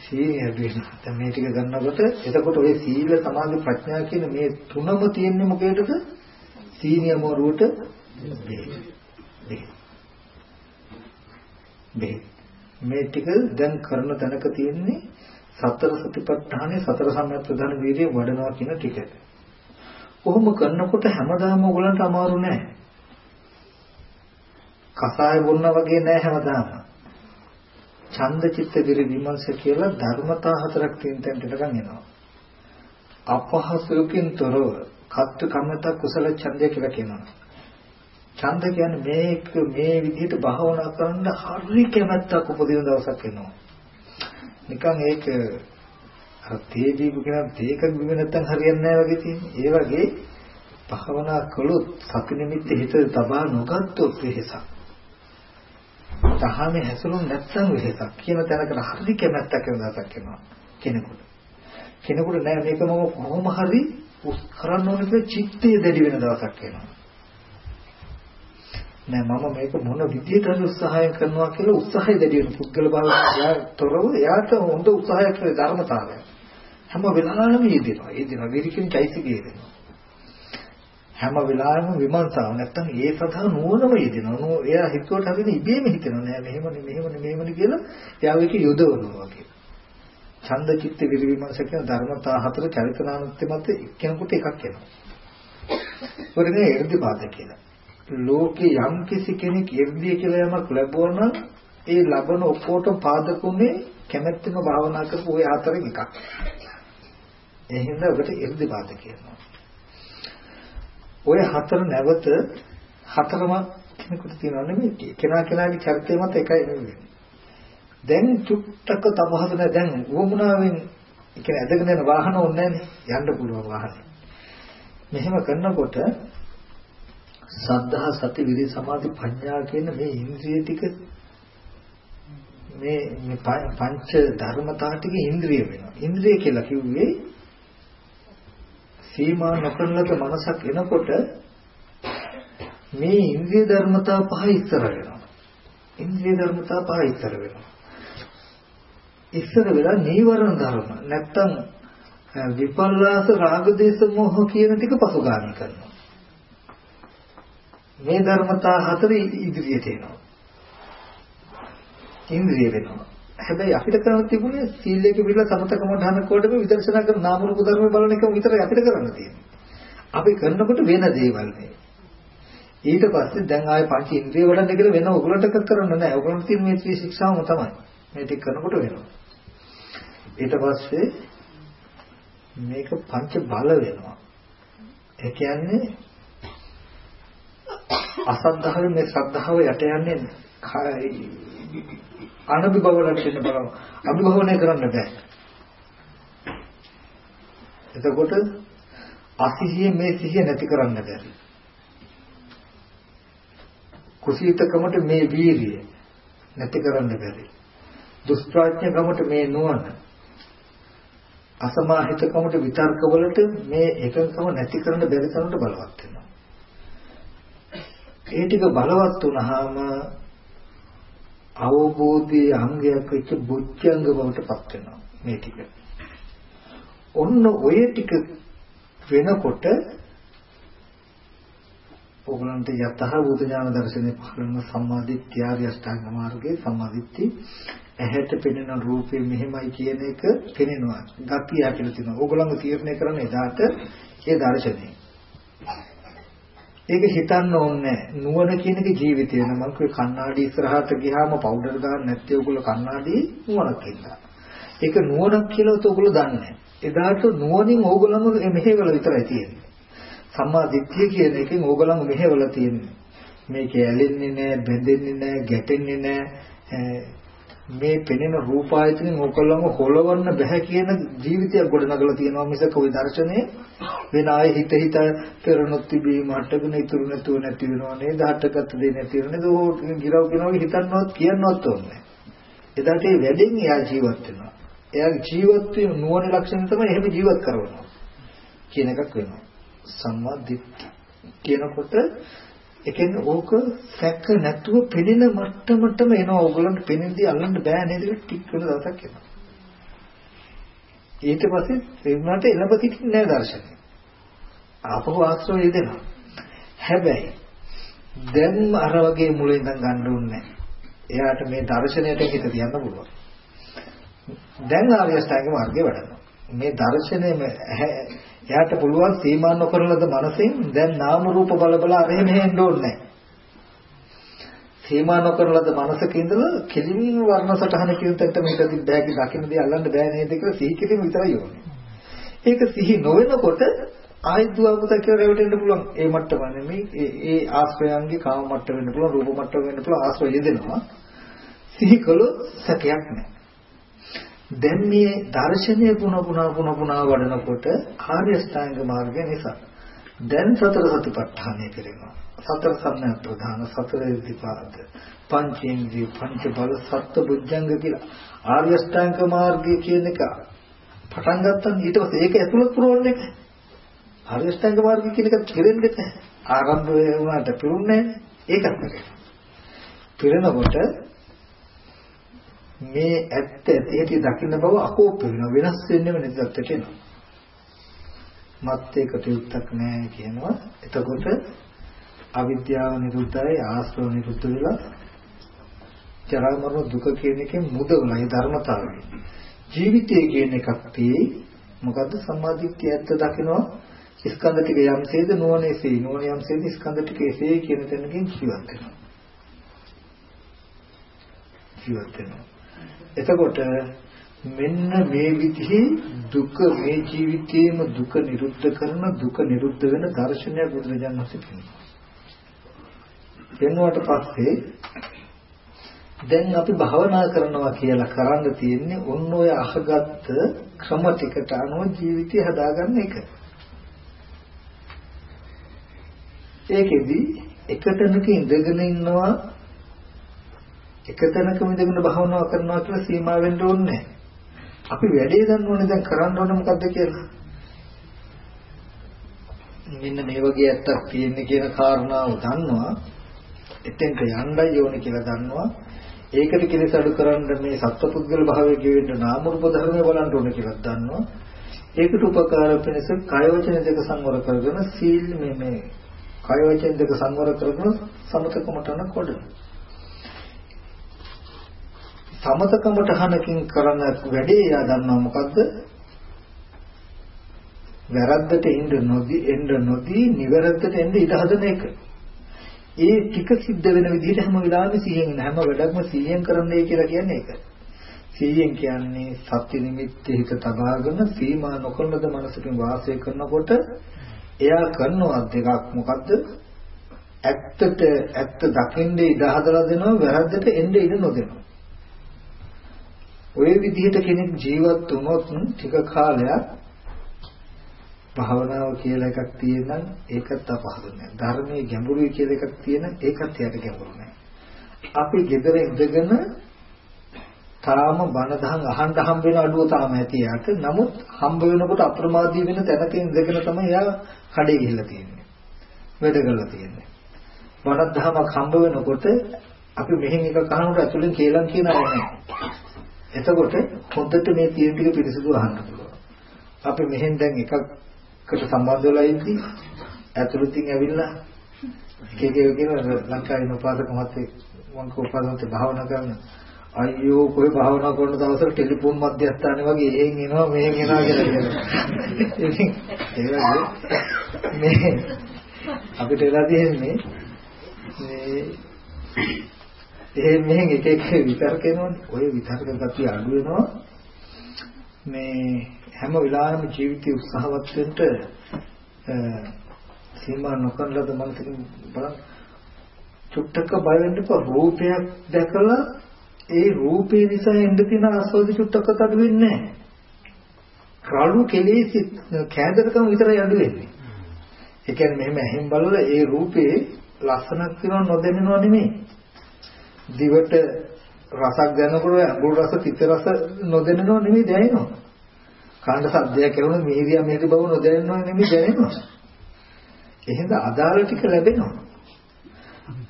Speaker 1: සීනිය අඩු වෙනවා. දැන් මේ ටික ගන්නකොට එතකොට ඔය සීල සමාධි ප්‍රඥා කියන මේ තුනම තියෙන්නේ මොකේදද? සීනිය මොරුවට බෙහෙත්. බෙහෙත්. බෙහෙත්. මේ ටික දැන් කරන තැනක තියෙන්නේ සතර සතිපට්ඨානේ සතර සම්‍යක් ප්‍රධාන වීර්යය වඩනවා කියන ටික. කොහොම කරනකොට හැමදාම ඕගලන්ට අමාරු නෑ. කසාය බොන්න වගේ නෑ හැමදාම. ඡන්ද චිත්ත විරි විමර්ශ කියලා ධර්මතා හතරක් තියෙන තැනට එනවා. අපහසුකින් තොරව කත්තු කමත කුසල ඡන්දය කියලා කියනවා. ඡන්ද කියන්නේ මේක මේ විදිහට භාවනා කරන්න හරි කැමැත්තක් උපදින දවසක් එනවා. නිකන් ඒක අර තේජීව කියන තේක බිම නැත්තම් හරියන්නේ නැහැ වගේ තියෙන්නේ. ඒ වගේ භාවනා කළොත් සති නිමිත්ත හිත තබා නොගත්තොත් වෙහසක්. තහමේ හැසුණු නැත්තම් වෙහසක් කියන තැනකට හරි කැමැත්තක් වෙන දවසක් එනවා කෙනෙකුට. කෙනෙකුට නෑ මේක මම කොහොම හරි කරන්න ඕනේ කියලා චිත්තය දැඩි වෙන දවසක් එනවා. නෑ මම මේක මොන විදියට හරි උත්සාහය කරනවා කියලා උත්සාහය දැඩි වෙන පුද්ගල භාවයෙන් තොරව එයාට හොඳ උත්සාහයක් කරේ ධර්මතාවය. හැම වෙලාවෙම යෙදෙනවා. යෙදෙනවා විරිකින් චෛසිකය යෙදෙනවා. හැම වෙලාවෙම විමර්ශාව නැත්තම් ඒ සඳහා නුවණම යෙදෙනවා. එයා හිතුවට හරියට ඉබේම හිතෙනවා නෑ මෙහෙමනේ මෙහෙමනේ මෙහෙමනේ කියලා එයා ඒක යොදවනවා වගේ. ඡන්ද චිත්ත විරිවිමර්ශ කියන ධර්මතා හතර චරිතනානුත්ති මත එක්කෙනෙකුට එකක් එනවා. ඒකනේ irdipaද කියලා. ලෝකේ යම් කිසි කෙනෙක් irdiya කියලා යමක් ලැබුවා නම් ඒ ලබන ඔක්කොටම පාදකුනේ කැමැත්තම භාවනා කරපු ওই හතරෙන් එකක්. ඒ හින්දා ඔබට irdipaද කියනවා. ඔය හතර නැවත හතරම කෙනෙකුට තියෙනව නෙමෙයි. කෙනා කෙනාගේ චරිතය මත එකයි නෙමෙයි. දැන් චුට්ටක තපහස නැහැ දැන් උවමනාවෙන් ඒ කියන්නේ ඇදගෙන යන වාහන ඕනේ නැහැනේ යන්න පුළුවන් වාහනේ. මෙහෙම කරනකොට සද්ධා සති විරි සමාධි ප්‍රඥා කියන මේ ඉන්ද්‍රිය ටික මේ මේ පංච ධර්මතා ටික ඉන්ද්‍රිය වෙනවා. ඉන්ද්‍රිය කියලා කිව්වේ සීමා නොකරන ලද මනසක් එනකොට මේ ඉන්ද්‍රිය ධර්මතා පහ ඉස්සර වෙනවා. ඉන්ද්‍රිය ධර්මතා පහ ඉස්සර වෙනවා. ඉස්සර වෙලා නීවරණ ධර්ම නැත්තම් විපල්ලාස රාග දේශ මොහ කියන ටික පසුගාමී කරනවා. මේ ධර්මතා හතර ඉදිරියට එනවා. ඉන්ද්‍රිය වෙනවා. හැබැයි අපිට කරන්න තිබුණේ සීලයක පිළිලා සමතකම ධන කොටම විදර්ශනා කරන නාම රූප ධර්ම බලන එක විතරයි අපිට කරන්න තියෙන්නේ. අපි කරනකොට වෙන දේවල් නේ. ඊට පස්සේ දැන් ආයේ පංච ඉන්ද්‍රිය වඩන්න කියලා වෙන ඔයගලට කරන්න නැහැ. ඔයගලන්ට තියෙන මේ ත්‍රි ශික්ෂාවම තමයි. මේ ටික කරනකොට වෙනවා. ඊට පස්සේ මේක පංච බල වෙනවා. ඒ කියන්නේ අසද්ධාවෙන් මේ ශ්‍රද්ධාව යට යන්නේ අනභවණයට වෙන්න බලන්න. අභිභවණය කරන්න බෑ. එතකොට අසිහිය මේ සිහිය නැති කරන්න බැරි. කුසීතකමට මේ වීරිය නැති කරන්න බැරි. දුෂ්ප්‍රඥකමට මේ නුවණ අසමාහිතකමට විතර්කවලට මේ එකකම නැති කරන්න බැරි තරමට බලවත් වෙනවා. ඒ ටික බලවත් වුණාම අවබෝධයේ අංගයක් වෙච්ච බුද්ධංග බවට පත් වෙනවා මේ ටික. ඔන්න ඔය ටික වෙනකොට ඕගලන්ට යතහ බුද්ධ ඥාන දර්ශනේ පහළම සම්මාදිට්ඨිය ආර්ය අෂ්ටාංග මාර්ගයේ සම්මාදිට්ඨි ඇහැට පෙනෙන රූපේ මෙහෙමයි කියන එක පෙනෙනවා. ගතිය කියලා තියෙනවා. ඕගලන්ව තීරණය කරන එදාට ඒ දර්ශනේ ඒක හිතන්න ඕනේ නුවණ කියන එක ජීවිතය න මම කිය කණ්ණාඩි ඉස්සරහට ගියාම පවුඩර් දාන්න නැත්තේ ඔයගොල්ලෝ කණ්ණාඩි නුවණක් කියලා. ඒක නුවණක් කියලා ඔයගොල්ලෝ දන්නේ එදාට නුවණින් ඕගොල්ලෝම මෙහෙවල විතරයි තියෙන්නේ. සම්මා දිට්ඨිය කියන එකෙන් ඕගොල්ලෝම මෙහෙවල තියෙන්නේ. මේක ඇලෙන්නේ නැහැ, බැඳෙන්නේ නැහැ, ගැටෙන්නේ නැහැ. මේ පෙනෙන රූපායතනෙන් ඕකලම හොලවන්න බෑ කියන ජීවිතයක් ගොඩනගලා තියෙනවා මිසක ওই දර්ශනේ වෙන ආයේ හිත හිත පෙරණොත් තිබීම හටගෙන ඉතුරු නැතුව නැති වෙනවා නේද? හටගත්ත දේ නැති වෙනවා නේද? ඕක ගිරව් කියනවා හිතන්නවත් කියන්නවත් ඕනේ එදාට ඒ වැඩෙන් එයා ජීවත් වෙනවා. එයා ජීවත් වෙන නුවණ ලක්ෂණ තමයි එහෙම ජීවත් කරනවා කියන එකක් වෙනවා. සම්මා දිට්ඨි කියනකොට ඒ කියන්නේ ඕක සැක නැතුව පෙනෙන මට්ටමටම එනවා. ඕගලන්ට පෙනෙන්දී අල්ලන්න බෑ නේද? ටික වෙන දවසක් එනවා. ඊට පස්සේ ඒ වුණාට එළඹ සිටින්නේ නැහැ දර්ශනය. ආපහු ආශ්‍රය දෙනවා. හැබැයි දැන් අර වගේ මුලින් ඉඳන් ගන්න ඕනේ එයාට මේ දර්ශනයට හිත තියන්න පුළුවන්. දැන් ආර්ය අෂ්ටාංග මාර්ගේ වඩනවා. මේ දර්ශනය එයාට පුළුවන් සීමා නොකරලද මනසෙන් දැන් නාම රූප බල බල අරහෙ මෙහෙන්න ඕනේ සීමා නොකරලද මනසක ඉඳලා කෙලින්ම වර්ණ සටහන කියුත්තට මේකදී බෑකි දකින්න දේ අල්ලන්න බෑ නේද කියලා සිහි කිරීම විතරයි ඕනේ. ඒක සිහි නොවෙනකොට ආයෙත් දුවපුත කියලා රැවටෙන්න පුළුවන්. ඒ මට්ටම නෙමෙයි ඒ ඒ ආශ්‍රයයන්ගේ කාම මට්ටම වෙන්න පුළුවන්, රූප මට්ටම වෙන්න පුළුවන් ආශ්‍රය යෙදෙනවා. සිහි කළොත් සැකයක් නැහැ. දැන් මේ දර්ශනය පුන පුනා පුන පුනා වඩනකොට ආර්ය ශ්‍රාංග මාර්ගය නිසා දැන් සතර සතිපට්ඨානය කරනවා. සතර සම්‍යක් ප්‍රධාන සතර ඉදිපාද පංචේන්ද්‍රිය පංච බල සත්ත්ව බුද්ධංග කියලා ආර්ය ශ්‍රාංග මාර්ගය කියන එක පටන් ගත්තා ඊට පස්සේ ඒක ඇතුළත් පුරවන්නේ නැහැ. ආර්ය ශ්‍රාංග මාර්ගය කියන එක කෙරෙන්නේ නැහැ. ආරම්භ වුණාට පිරුන්නේ ඒකත් නැහැ. පිරෙනකොට මේ ඇත්ත ඇටි දකින්න බව අකෝප වෙනවා වෙනස් වෙන්නේම නැතිවට එනවා. මත් ඒකට උත්තක් නැහැ කියනවා. එතකොට අවිද්‍යාව නිරුද්ධයි ආශ්‍රව නිරුද්ධ වෙලා ජරා මරණ දුක කියන එකෙන් මුදවලයි ධර්මතාවය. ජීවිතය කියන එකක් තියෙයි. මොකද්ද සම්මාදිට්ඨිය ඇත්ත දකිනවා ස්කන්ධ ටික යම්සේද නුවණේසේ නුවණ යම්සේද ස්කන්ධ ටික එසේ කියන තැනකින් ජීවත් වෙනවා. ජීවත් වෙනවා. එතකොට මෙන්න මේ විදිහේ දුක මේ ජීවිතයේම දුක නිරුද්ධ කරන දුක නිරුද්ධ වෙන දර්ශනය බුදුරජාණන් වහන්සේ කියනවා. පෙන්වුවට පස්සේ දැන් අපි භවනා කරනවා කියලා කරන්න තියෙන්නේ ඔන්න ඔය අහගත්ත ක්‍රම ටිකට අනුව ජීවිතය හදාගන්න එක. ඒකෙදි එකතැනක ඉඳගෙන ඉන්නවා එක තැනකම ඉඳගෙන භවනා කරනවා කියලා සීමා වෙන්න ඕනේ අපි වැඩේ ගන්න ඕනේ දැන් කරන්න ඕනේ මොකද්ද කියලා. මෙන්න මේ වගේ ඇත්තක් තියෙන්නේ කියන කාරණාව දන්නවා. එතෙන්ට යන්නයි ඕනේ කියලා දන්නවා. ඒකට කෙලෙස අඩු කරන්න මේ සත්පුද්ගල භාවයේ ගෙවෙන්න නාම රූප ධර්මය බලන්න ඕනේ කියලා දන්නවා. ඒකට උපකාර වෙනස කය වචන දෙක සංවර කරගෙන සීල් මේ මේ කය වචන දෙක සංවර කරගෙන සමතකමටන කොඩන. සමතකමටහනකින් කරන වැඩේ එයා දන්නවා මොකද්ද? වැරද්දට එන්න නොදී එන්න නොදී නිවැරද්දට එන්න ඉඩ හදන එක. ඒ ටික සිද්ධ වෙන විදිහට හැම වෙලාවෙම සිහියෙන් හැම වැඩක්ම සිහියෙන් කරන්නයි කියලා කියන්නේ ඒක. සිහියෙන් කියන්නේ සත්‍ය නිමිත්තේ හිත තබාගෙන සීමා නොකරනද මනසකින් වාසය කරනකොට එයා කරනවා දෙකක් මොකද්ද? ඇත්තට ඇත්ත දකින්නේ ඉඩ හදලා දෙනවා වැරද්දට එන්න ඉඩ නොදෙනවා. ওই විදිහට කෙනෙක් ජීවත් වුණොත් ටික කාලයක් භාවනාව කියලා එකක් තියෙනම් ඒකත් අපහසු නෑ. ධර්මයේ ගැඹුරුයි කියලා එකක් තියෙන ඒකත් යට ගැඹුරු නෑ. අපි ගෙදර ඉඳගෙන තාම බණ දහම් අහන්න හම්බ වෙන අඩුව තාම ඇති යට. නමුත් හම්බ වෙනකොට අප්‍රමාදී වෙන තැනක ඉඳගෙන තමයි එයා කඩේ ගිහිල්ලා තියෙන්නේ. වැඩ කරලා තියෙන්නේ. බණ දහමක් හම්බ වෙනකොට අපි මෙහෙන් එකක් අහනකොට ඇතුලෙන් කේලම් කියන අය නෑ. එතකොට හොඳට මේ තියෙන ටික පිරිසිදු අහන්න පුළුවන්. අපි මෙහෙන් දැන් එකකට සම්බන්ධ වෙලා ඉඳි ඇතුළතින් ඇවිල්ලා එක එක කියන ලංකාවේ උපාසක මහත්තයෙක් මම කෝපාදන්ත භාවනා කරන අයියෝ කොයි භාවනා කරන දවසට ටෙලිෆෝන් මධ්‍යස්ථානේ වගේ එහෙන් එනවා මෙහෙන් එනවා කියලා කියනවා. ඉතින් ඒ මේ අපිට වෙලා තියෙන්නේ මේ එහෙන් මෙහෙන් එක එක විතර්ක එනවනේ. ওই විතර්ක ගතිය අඩු වෙනවා. මේ හැම වෙලාවෙම ජීවිතය උත්සාහවත් වෙන්න සීමා නොකරන ලද මනසකින් බලන්න චුට්ටක බය වෙන්න එපා රූපයක් දැකලා ඒ රූපේ නිසා එන්න තියෙන ආස්වාද චුට්ටකත් අඩු වෙන්නේ නැහැ. කලු කෙලෙසි කෑදරකම විතරයි අඩු වෙන්නේ. ඒ කියන්නේ මෙහෙම ඇහෙන් බලලා ඒ රූපේ ලස්සනක් වෙනව නොදැනෙනව නෙමෙයි. දිවට රසක් ගන්නකොට අඟුරු රස පිට රස නොදැනෙනව නෙමෙයි දැනෙනවා. කාණ්ඩ සද්දයක් ඇහුණොත් මිහිරියා මිහිරි බව නොදැනෙනව නෙමෙයි දැනෙනවා. එහෙනම් අදාළ ටික ලැබෙනවා.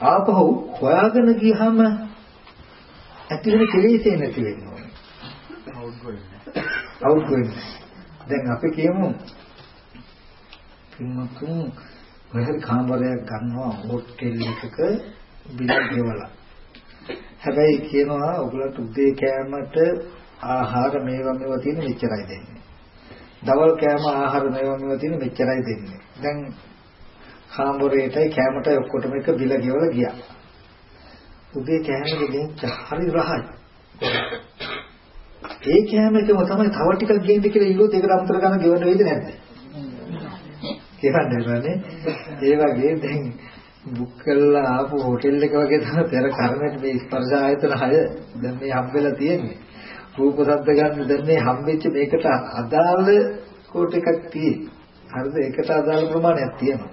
Speaker 1: ආපහු හොයාගෙන ගියහම ඇති වෙන කෙලෙසේ නැති වෙනවා. අවුට් වෙන්නේ. දැන් අපි කියමු පින්වත්තුන් මොහරි කාමරයක් ගන්නවා හෝටල් එකක බිල් ගෙවලා. හැබැයි කියනවා ඔයගලට උදේ කෑමට ආහාර මේවා මේවා තියෙන මෙච්චරයි දෙන්නේ. දවල් කෑම ආහාර මේවා මේවා තියෙන මෙච්චරයි දෙන්නේ. දැන් කාමරේටයි කෑමටයි ඔක්කොටම එක බිල ගෙවලා ගියා. උදේ කෑම දෙන්න හරි රහයි. ඒ කෑම එකම තමයි තව ටිකක් ගේන්න කියලා ඉල්ලුවොත් ඒකට අමතර ගන්න ගෙවන්න වෙයිද නැද්ද? කියවන්නේ නෑනේ. ඒ වගේ දැන් බුක් කරලා ආපු හෝටල් එක වගේ තමයි පෙර කර්මයට මේ ස්පර්ශ ආයතන 6 දැන් මේ හම්බෙලා තියෙන්නේ. රූප ශබ්ද ගන්න දැන් මේ හම්බෙච්ච මේකට අදාළ කෝට එකක් තියෙයි. හරිද? ඒකට අදාළ ප්‍රමාණයක් තියෙනවා.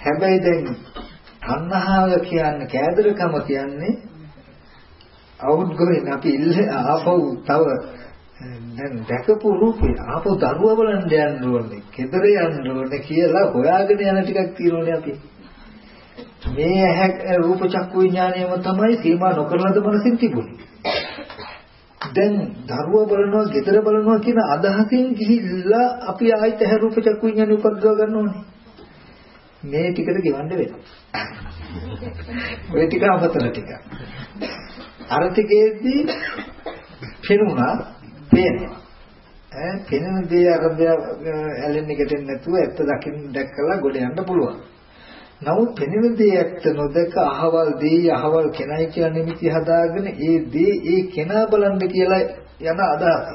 Speaker 1: හැබැයි දැන් තණ්හාව කියන්නේ කෑදරකම කියන්නේ අවුද්ගොයින් අපි ඉල්ල ආපහු තව දැන් දැකපු රූපේ ආපහු දරුවා බලන්න යන්න ඕනේ. කෙදර යන්න ඕනේ කියලා හොයාගෙන යන ටිකක් తీරෝනේ අපි. මේ ඇහැ රූප චක්කු විඥානයම තමයි සීමා නොකරලද මනසින් තිබුණේ. දැන් දරුවා බලනවා, ගෙදර බලනවා කියන අදහසින් ගිහිල්ලා අපි ආයෙත් ඇහැ රූප චක්කු විඥානය උපද්දව ගන්න ඕනේ. මේ ටිකට ගෙවන්න වෙනවා. ඔය ටික අමතර ටික. අර ටිකේදී පෙනුණා පේනවා. ඈ පෙනෙන දේ අරබය ඇලෙන්නේ ගැටෙන්නේ නැතුව ඇත්ත දකින්න දැක්කලා ගොඩ යන්න පුළුවන්. නමුත් පෙනෙන දේ ඇත්ත නොදක අහවල් දේ අහවල් කෙනයි කියන නිමිති හදාගෙන ඒ දේ ඒ කෙනා බලන්න කියලා යන අදහස.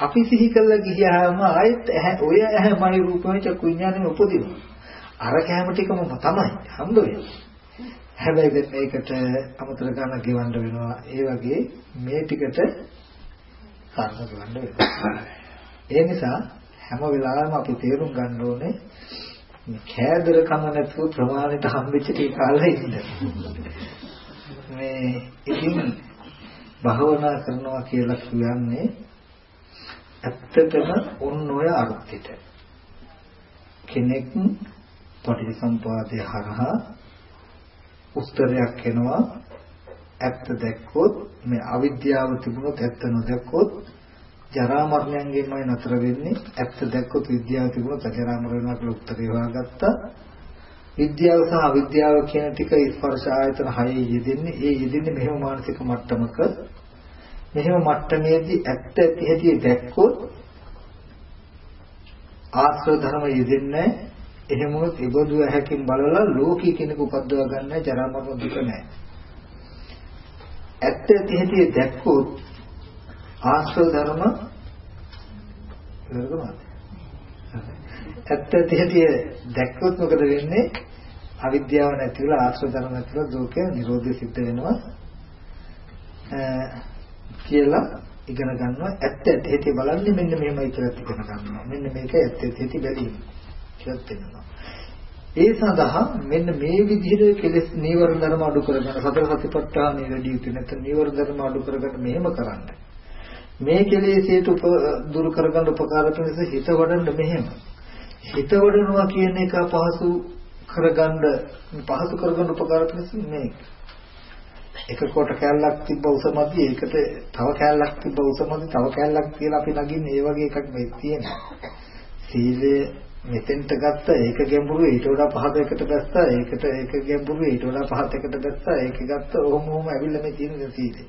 Speaker 1: අපි සිහි කළා ගියාම ආයෙත් ඔය ඇහැමයි රූපමයි චක්කු විඥානෙම උපදිනවා. අර කැම ටිකම තමයි හම්බ වෙන්නේ. හැබැයි දැන් මේකට අමතර ගන්න ගෙවන්න වෙනවා. ඒ වගේ මේ ටිකට කර්ම ගෙවන්න වෙනවා. ඒ නිසා හැම වෙලාවෙම අපි තේරුම් ගන්න ඕනේ කෑදර කම නැතුව ප්‍රමාණයට හම්බෙච්ච ටික කාලේ ඉන්න. මේ ඉතින් භාවනා කරනවා කියලා කියන්නේ ඇත්තටම ඔන්න ඔය අර්ථෙට. කෙනෙක් පටිච්චසමුපාදය හරහා උත්තරයක් එනවා ඇත්ත දැක්කොත් මේ අවිද්‍යාව තිබුණොත් ඇත්ත නොදැක්කොත් ජරා මරණයන්ගෙන්මයි නතර වෙන්නේ ඇත්ත දැක්කොත් විද්‍යාව තිබුණොත් ජරා මරණ වෙනවා කියලා උත්තරේ හොයාගත්තා විද්‍යාව සහ අවිද්‍යාව කියන ටික ස්පර්ශ ආයතන හයේ යෙදෙන්නේ. ඒ යෙදෙන්නේ මෙහෙම මානසික මට්ටමක. මෙහෙම මට්ටමේදී ඇත්ත ඇති හැටි දැක්කොත් ආශ්‍රව ධර්ම යෙදෙන්නේ එහෙම වුණොත් ඉබදු ඇහැකින් බලලා ලෝකී කෙනෙකු උපද්දව ගන්න ජරා මරණ දුක නැහැ. ඇත්ත ඇති හැටි දැක්කොත් ආශ්‍රව ධර්ම ඇත්ත ඇති හැටි දැක්කොත් මොකද වෙන්නේ? අවිද්‍යාව නැතිවලා ආශ්‍රව ධර්ම නැතිවලා දුක නිරෝධය සිද්ධ වෙනවා. කියලා ඉගෙන ගන්නවා ඇත්ත ඇත්ත හැටි බලන්නේ මෙන්න මෙහෙමයි කියලා ඉගෙන ගන්නවා. මෙන්න මේක ඇත්ත ඇත්ත හැටි බැලීම. කියලා තේරෙනවා. ඒ සඳහා මෙන්න මේ විදිහට කෙලස් නීවරණ ධර්ම අඩු කරගන්න සතර සතිපට්ඨානෙ වැඩි යුතු නැත්නම් නීවරණ ධර්ම අඩු කරගන්න මෙහෙම කරන්න. මේ කෙලෙසේට උප දුරු කරගන්න උපකාර පිණිස හිත වඩන්න මෙහෙම. හිත වඩනවා කියන එක පහසු කරගන්න පහසු කරගන්න උපකාර පිණිස මේ එක කොට කැල්ලක් තිබ්බ උසමදි ඒකට තව කැල්ලක් තිබ්බ උසමදි තව කැල්ලක් කියලා අපි නගින්නේ ඒ වගේ එකක් මේ තියෙනවා. සීලය මෙතෙන්ට ගත්ත ඒක ගැඹුරු ඊට වඩා පහතකට දැස්සා ඒකට ඒක ගැඹුරු ඊට වඩා පහතකට දැස්සා ඒක ගත්ත ඔහොම ඔහොම ඇවිල්ලා මේ තියෙන සීලේ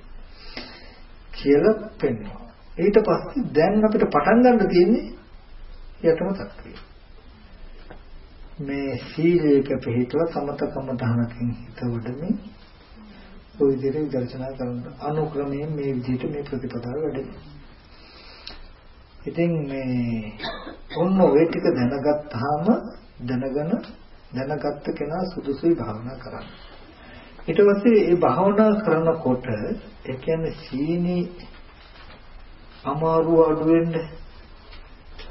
Speaker 1: කියලා පෙන්වනවා ඊට පස්සේ දැන් අපිට පටන් ගන්න තියෙන්නේ යතම තත්ත්වය මේ සීලයක පිළිතුර සමතකම දහනකින් හිත වඩමින් ඔය විදිහට විදර්ශනා කරන අනුක්‍රමයෙන් මේ විදිහට මේ ප්‍රතිපදාව වැඩෙනවා ඉතින් මේ ඔන්න ওই ටික දැනගත්තාම දැනගෙන දැනගත්ත කෙනා සුදුසුයි භාවනා කරන්න. ඊට පස්සේ මේ භාවනා කරනකොට ඒ කියන්නේ සීනි අමාරු අඩු වෙන්න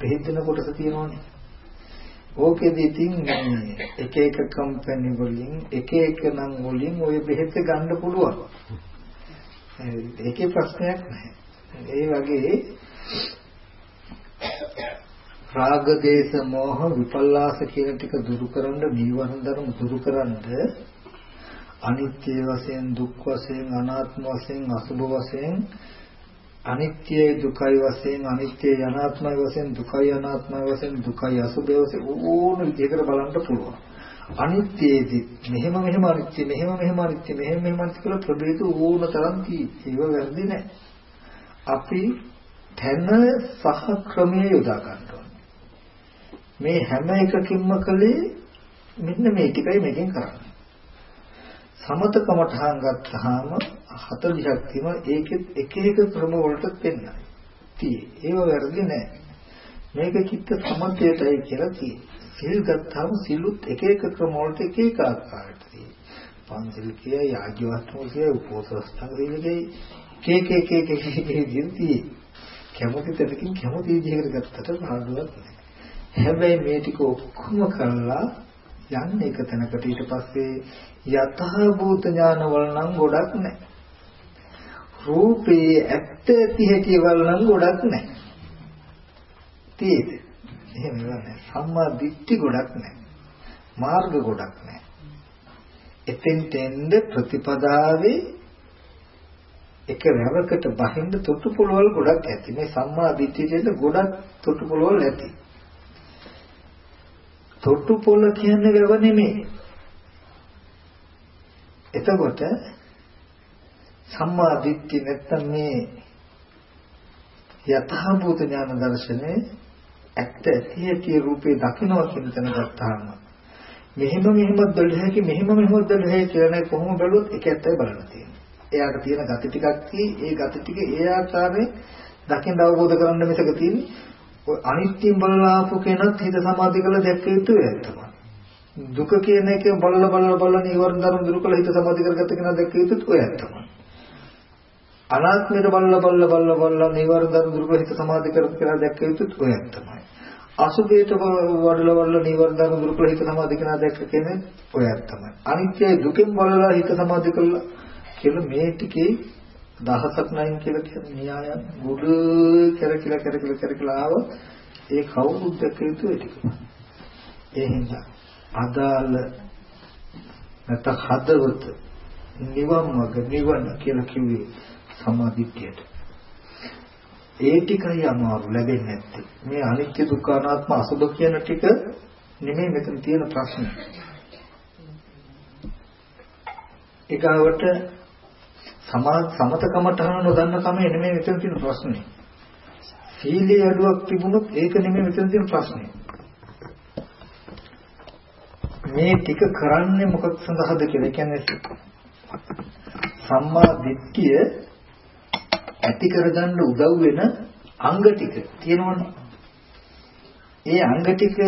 Speaker 1: බෙහෙතන කොටස තියෙනවනේ. ඕකෙදි ඉතින් එක එක කම්පැනි වලින් එක එක නම් වලින් ওই බෙහෙත ගන්න පුළුවන්. ඒකේ ප්‍රශ්නයක් නැහැ. ඒ වගේ රාග දේශ මොහ විපල්ලාස කියන ටික දුරු කරන්න නීවරණ ධර්ම දුරු කරන්න අනිත්‍ය වශයෙන් දුක් වශයෙන් අනාත්ම වශයෙන් අසුභ වශයෙන් අනිත්‍යයි දුකයි වශයෙන් අනිත්‍යයි අනාත්මයි වශයෙන් දුකයි අනාත්මයි වශයෙන් දුකයි අසුභය වශයෙන් ඕන විදිහකට බලන්න පුළුවන්. අනිත්‍යයේදී මෙහෙම මෙහෙම අනිත්‍ය මෙහෙම මෙහෙම අනිත්‍ය මෙහෙම මෙහෙම අනිත්‍ය කියලා ප්‍රභේද ඕන තරම් තියෙයි. ඒව වැරදි නෑ. අපි තැන සහ ක්‍රමයේ යොදා ගන්න මේ හැම එකකින්ම කලේ මෙන්න මේ ටිකයි මේකෙන් කරන්නේ. සමතකමඨහන් ගත්තාම 40ක් තියෙනවා ඒකෙත් එක එක ක්‍රම වලට පෙන්නයි. tie. ඒව වැරදි නෑ. මේක චිත්ත සමතයටයි කියලා තියෙන්නේ. සිල් ගත්තාම සිලුත් එක එක ක්‍රම වලට එක එක ආකාරයට තියෙනවා. පන්සිල් කිය යාජ්‍යවස්තුව කිය උපෝසස්තං රීලේ එක එක එක එක එක විදිහට කැමති තැනකින් කැමති විදිහකට ගත්තට පාඩුවක් නෑ. හැබැයි මේ ටික ඔක්කොම කරලා යන්නේ එක තැනකට ඊට පස්සේ යතහ භූත ඥාන වල නම් ගොඩක් නැහැ. රූපේ ඇත්ත ඇති හැටි වල නම් ගොඩක් නැහැ. තියෙද? එහෙම නෑ. සම්මා දිට්ඨි ගොඩක් නැහැ. මාර්ග ගොඩක් නැහැ. එතෙන්ට එන්න ප්‍රතිපදාවේ එක රැවකට බහින්න තොටුපොළවල් ගොඩක් ඇති. මේ සම්මා දිට්ඨියට ගොඩක් තොටුපොළවල් ඇති. තොටුපොළ කියන්නේ වැව නෙමෙයි. එතකොට සම්මා දිට්ඨි නැත්තම් මේ යථාභූත ඥාන දර්ශනේ ඇත්ත ඇති රූපේ දකින්නවා කියන තැන ගත්තාම මෙහෙම මෙහෙම බැලුවහකි මෙහෙම මෙහෙම බැලුවහකි කියලා කොහොම බැලුවොත් ඒක ඇත්තයි බලන්න තියෙනවා. එයාට තියෙන gati ටිකක් ඒ gati ටික ඒ ආකාරයෙන් දකින්න අවබෝධ කරගන්න මිසක තියෙන්නේ ඔය අනිත්‍යයෙන් බලලා ආපු කෙනත් හිත සමාධි කරලා දැක්ක යුතු වෙනවා. දුක කියන එක බලලා බලලා බලලා නිවර්ණ ධර්ම දුරු කළ හිත සමාධි කරගත්ත කෙනා දැක්ක යුතුත් ඔය තමයි. අනාත්මයට බලලා බලලා බලලා බලලා නිවර්ණ ධර්ම දුරු කළ හිත සමාධි කරගත්ත කෙනා දැක්ක යුතුත් ඔය තමයි. අසුභයට වඩලා වඩලා නිවර්ණ ධර්ම දුරු කළ හිත සමාධි කෙනා දැක්ක කෙනෙක් ඔය තමයි. අනිත්‍යයි දුකෙන් බලලා හිත සමාධි කළා කියලා මේ ටිකේ දහසක් නයින් කියලා කියන න්‍යායන් ගුඩ කරකිලා කරකිලා කරකිලා ආව ඒ කවුරුත් දැක යුතු ඒ ටික. ඒ හින්දා අදාළ නැත්නම් හදවත නිවන් මඟ නිවන කියලා කිව්වේ සමාධිත්‍යයට. ඒ ටිකයි අමාරු ලැබෙන්නේ නැත්තේ. මේ අනිත්‍ය දුක්ඛ අනාත්ම අසුබ කියන ටික නෙමෙයි මෙතන තියෙන ප්‍රශ්නේ. ඊගාවට සමා සමතකමටහන නොදන්න කමේ නෙමෙයි මෙතන තියෙන ප්‍රශ්නේ. සීලයේ අඩුවක් තිබුණොත් ඒක නෙමෙයි මෙතන තියෙන ප්‍රශ්නේ. මේ ටික කරන්නේ මොකක් සඳහාද කියලා කියන්නේ සම්මා දිට්ඨිය ඇති කරගන්න උදව් වෙන අංග ටික තියෙනවනේ. ඒ අංග ටික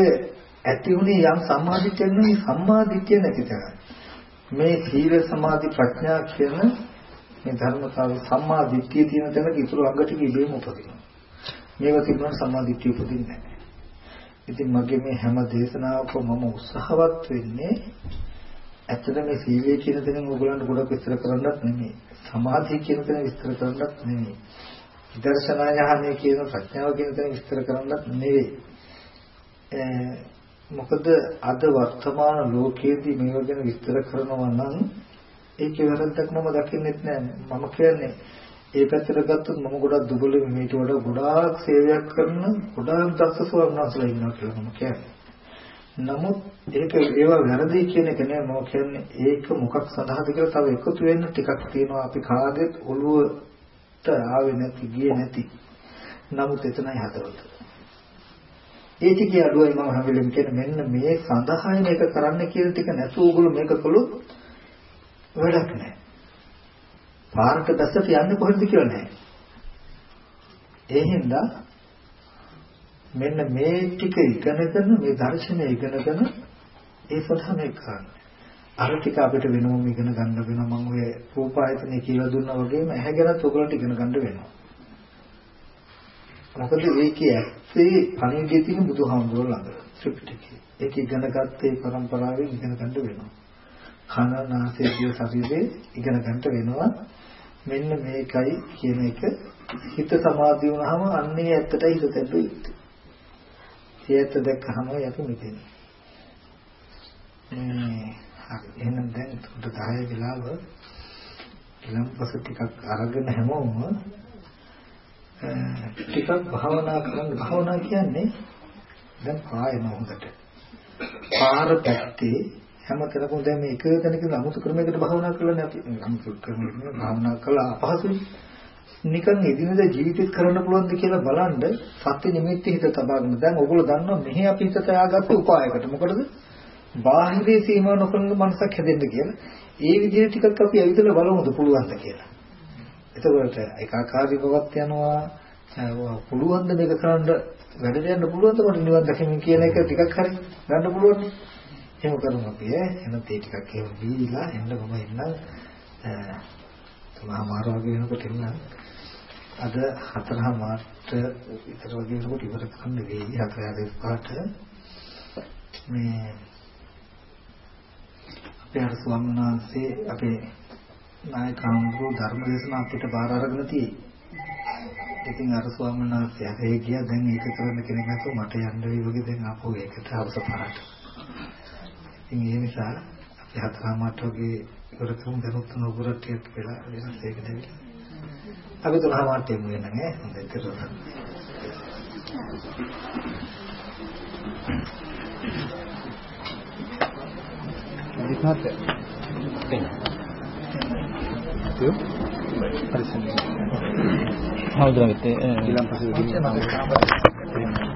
Speaker 1: ඇති වුණේ යම් සම්මාදිට්ඨිය නෙවෙයි සම්මාදිට්ඨිය නැති තරයි. මේ සීල සමාධි ප්‍රඥා කියන මේ ධර්මතාවය සම්මා දිට්ඨිය තියෙන තැනක ඉතුරු අංග ටික ඉබේම උපදිනවා. මේවා තිබුණාට සම්මා දිට්ඨිය උපදින්නේ නැහැ. ඉතින් මගේ මේ හැම දේශනාවකම මම උත්සාහවත් වෙන්නේ ඇත්තට මේ සීලය කියන දේ ඕගලන්ට ගොඩක් විස්තර කරන්නත් නෙමෙයි. සමාධිය කියන දේ විස්තර කරන්නත් නෙමෙයි. විදර්ශනා ඥානය කියන ප්‍රඥාව කියන දේ විස්තර කරන්නත් නෙවෙයි. මොකද අද වර්තමාන ලෝකයේදී මේවා ගැන විස්තර කරනවා නම් ඒකේ වැරද්දක් මම දකින්නෙත් නෑ මම කියන්නේ ඒ පැත්තට ගත්තොත් මම ගොඩක් දුබල මේට වඩා ගොඩාක් සේවයක් කරන ගොඩාක් දක්ෂ ස්වර්ණාසලා ඉන්නවා කියලා මම කියන්නේ. නමුත් ඒක ඒවා වැරදි කියන එක නෑ මම කියන්නේ ඒක මොකක් සඳහාද කියලා තව එකතු වෙන්න ටිකක් තියෙනවා අපි කාගෙත් ඔළුවට ආවේ නැති ගියේ නැති. නමුත් එතනයි හදවත. ඒ ටිකේ අඩුවයි මම හැම වෙලෙම කියන්නේ මෙන්න මේ සඳහායි මේක කරන්න කියන ටික නැතුව ඕගොල්ලෝ මේක කළොත් වැඩක් නැහැ. පාරට දැසට යන්නේ කොහෙන්ද කියලා නැහැ. ඒ හින්දා මෙන්න මේ ටික ඉගෙනගෙන මේ දර්ශනය ඉගෙනගෙන ඒ සඳහා මේ කරන්නේ. අර ටික අපිට වෙනම ඉගෙන ගන්න වෙනවා මම ඔය රූපායතනෙ කියලා දුන්නා වගේම ඇහැ ගැනත් ඔයගලන්ට ඉගෙන ගන්න වෙනවා. මොකද ඒකේ ඇත්තේ පණිවිඩය තියෙන බුදුහාමුදුරුවෝ ළඟ ත්‍රිපිටකේ. ඒක ඉගෙන ගත්තේ પરම්පරාවෙන් ඉගෙන ගන්න වෙනවා. කන නාසය දිව ශරීරේ ඉගෙන ගන්නට වෙනවා මෙන්න මේකයි කියන එක හිත සමාධි වුණාම අන්නේ ඇත්තටයි හිත තැබෙ යුත්තේ. සියත දැක්කම යකු මිදෙන්නේ. හරි එහෙනම් දැන් උඩ 10 වෙලාව ඊළඟ පස්සේ ටිකක් අරගෙන හැමෝම ටිකක් භාවනා කරන්න භාවනා කියන්නේ දැන් පායන හොඳට. පාර පැත්තේ හැම කෙනෙකුම දැන් මේ එක තැනකින් අමුතු ක්‍රමයකට භාවනා කරලා අපි අමුතු ක්‍රමයකට භාවනා කළා අපහසුයි. නිකන් එදිනදා ජීවිතේත් කරන්න පුළුවන්ද කියලා බලන්න සත්‍ය නිමිති හිත තබාගෙන දැන් ඔයගොල්ලෝ දන්නවා මෙහි අපි හිත තියාගත්ත උපායකට මොකටද? බාහිරේ සීමා නොකරන මනසක් හැදෙන්න කියලා. ඒ විදිහට ටිකක් අපි ඇවිදලා බලමුද පුළුවන්ද කියලා. එතකොට ඒකාකාරී බවක් යනවා. පුළුවන් ද මේක කරන්න? වැඩට යන්න පුළුවන්ද? මට නිවන් දකින්න කියන එක ටිකක් හරි ගන්න පුළුවන් එහෙම කරමු අපි ඈ එහෙනම් ඒ ටිකක් එහෙම දීලා එන්න මම එන්න තුනමාර වගේ වෙනකොට එන්න අද හතරම මාර්ට විතර වගේ වෙනකොට ඉවර කරන්න වෙයි හතර හරි පහට මේ අපේ අර ස්වාමීන් වහන්සේ අපේ නායකම්බු ධර්ම දේශනා අපිට බාර අරගෙන තියෙයි. ඉතින් අර ස්වාමීන් වහන්සේ හරේ ගියා. දැන් ඒක කරන්න කෙනෙක් නැතුව මට යන්න වෙයි වගේ දැන් ආපහු ඒකට හවස පාරට. ඉතින් ඒ නිසා අපි හතරම මාර්ට වගේ ඉවර කරමු දැනුත් තුන උගරට ටිකක් වෙලා වෙනස් ඒකට ඇවිල්ලා. අපි තුනම මාර්ට එමු වෙන නේ හොඳයි කියලා.
Speaker 2: විපාක
Speaker 4: Itu?
Speaker 2: හවුද නැත්තේ
Speaker 4: Bilang pasti begini.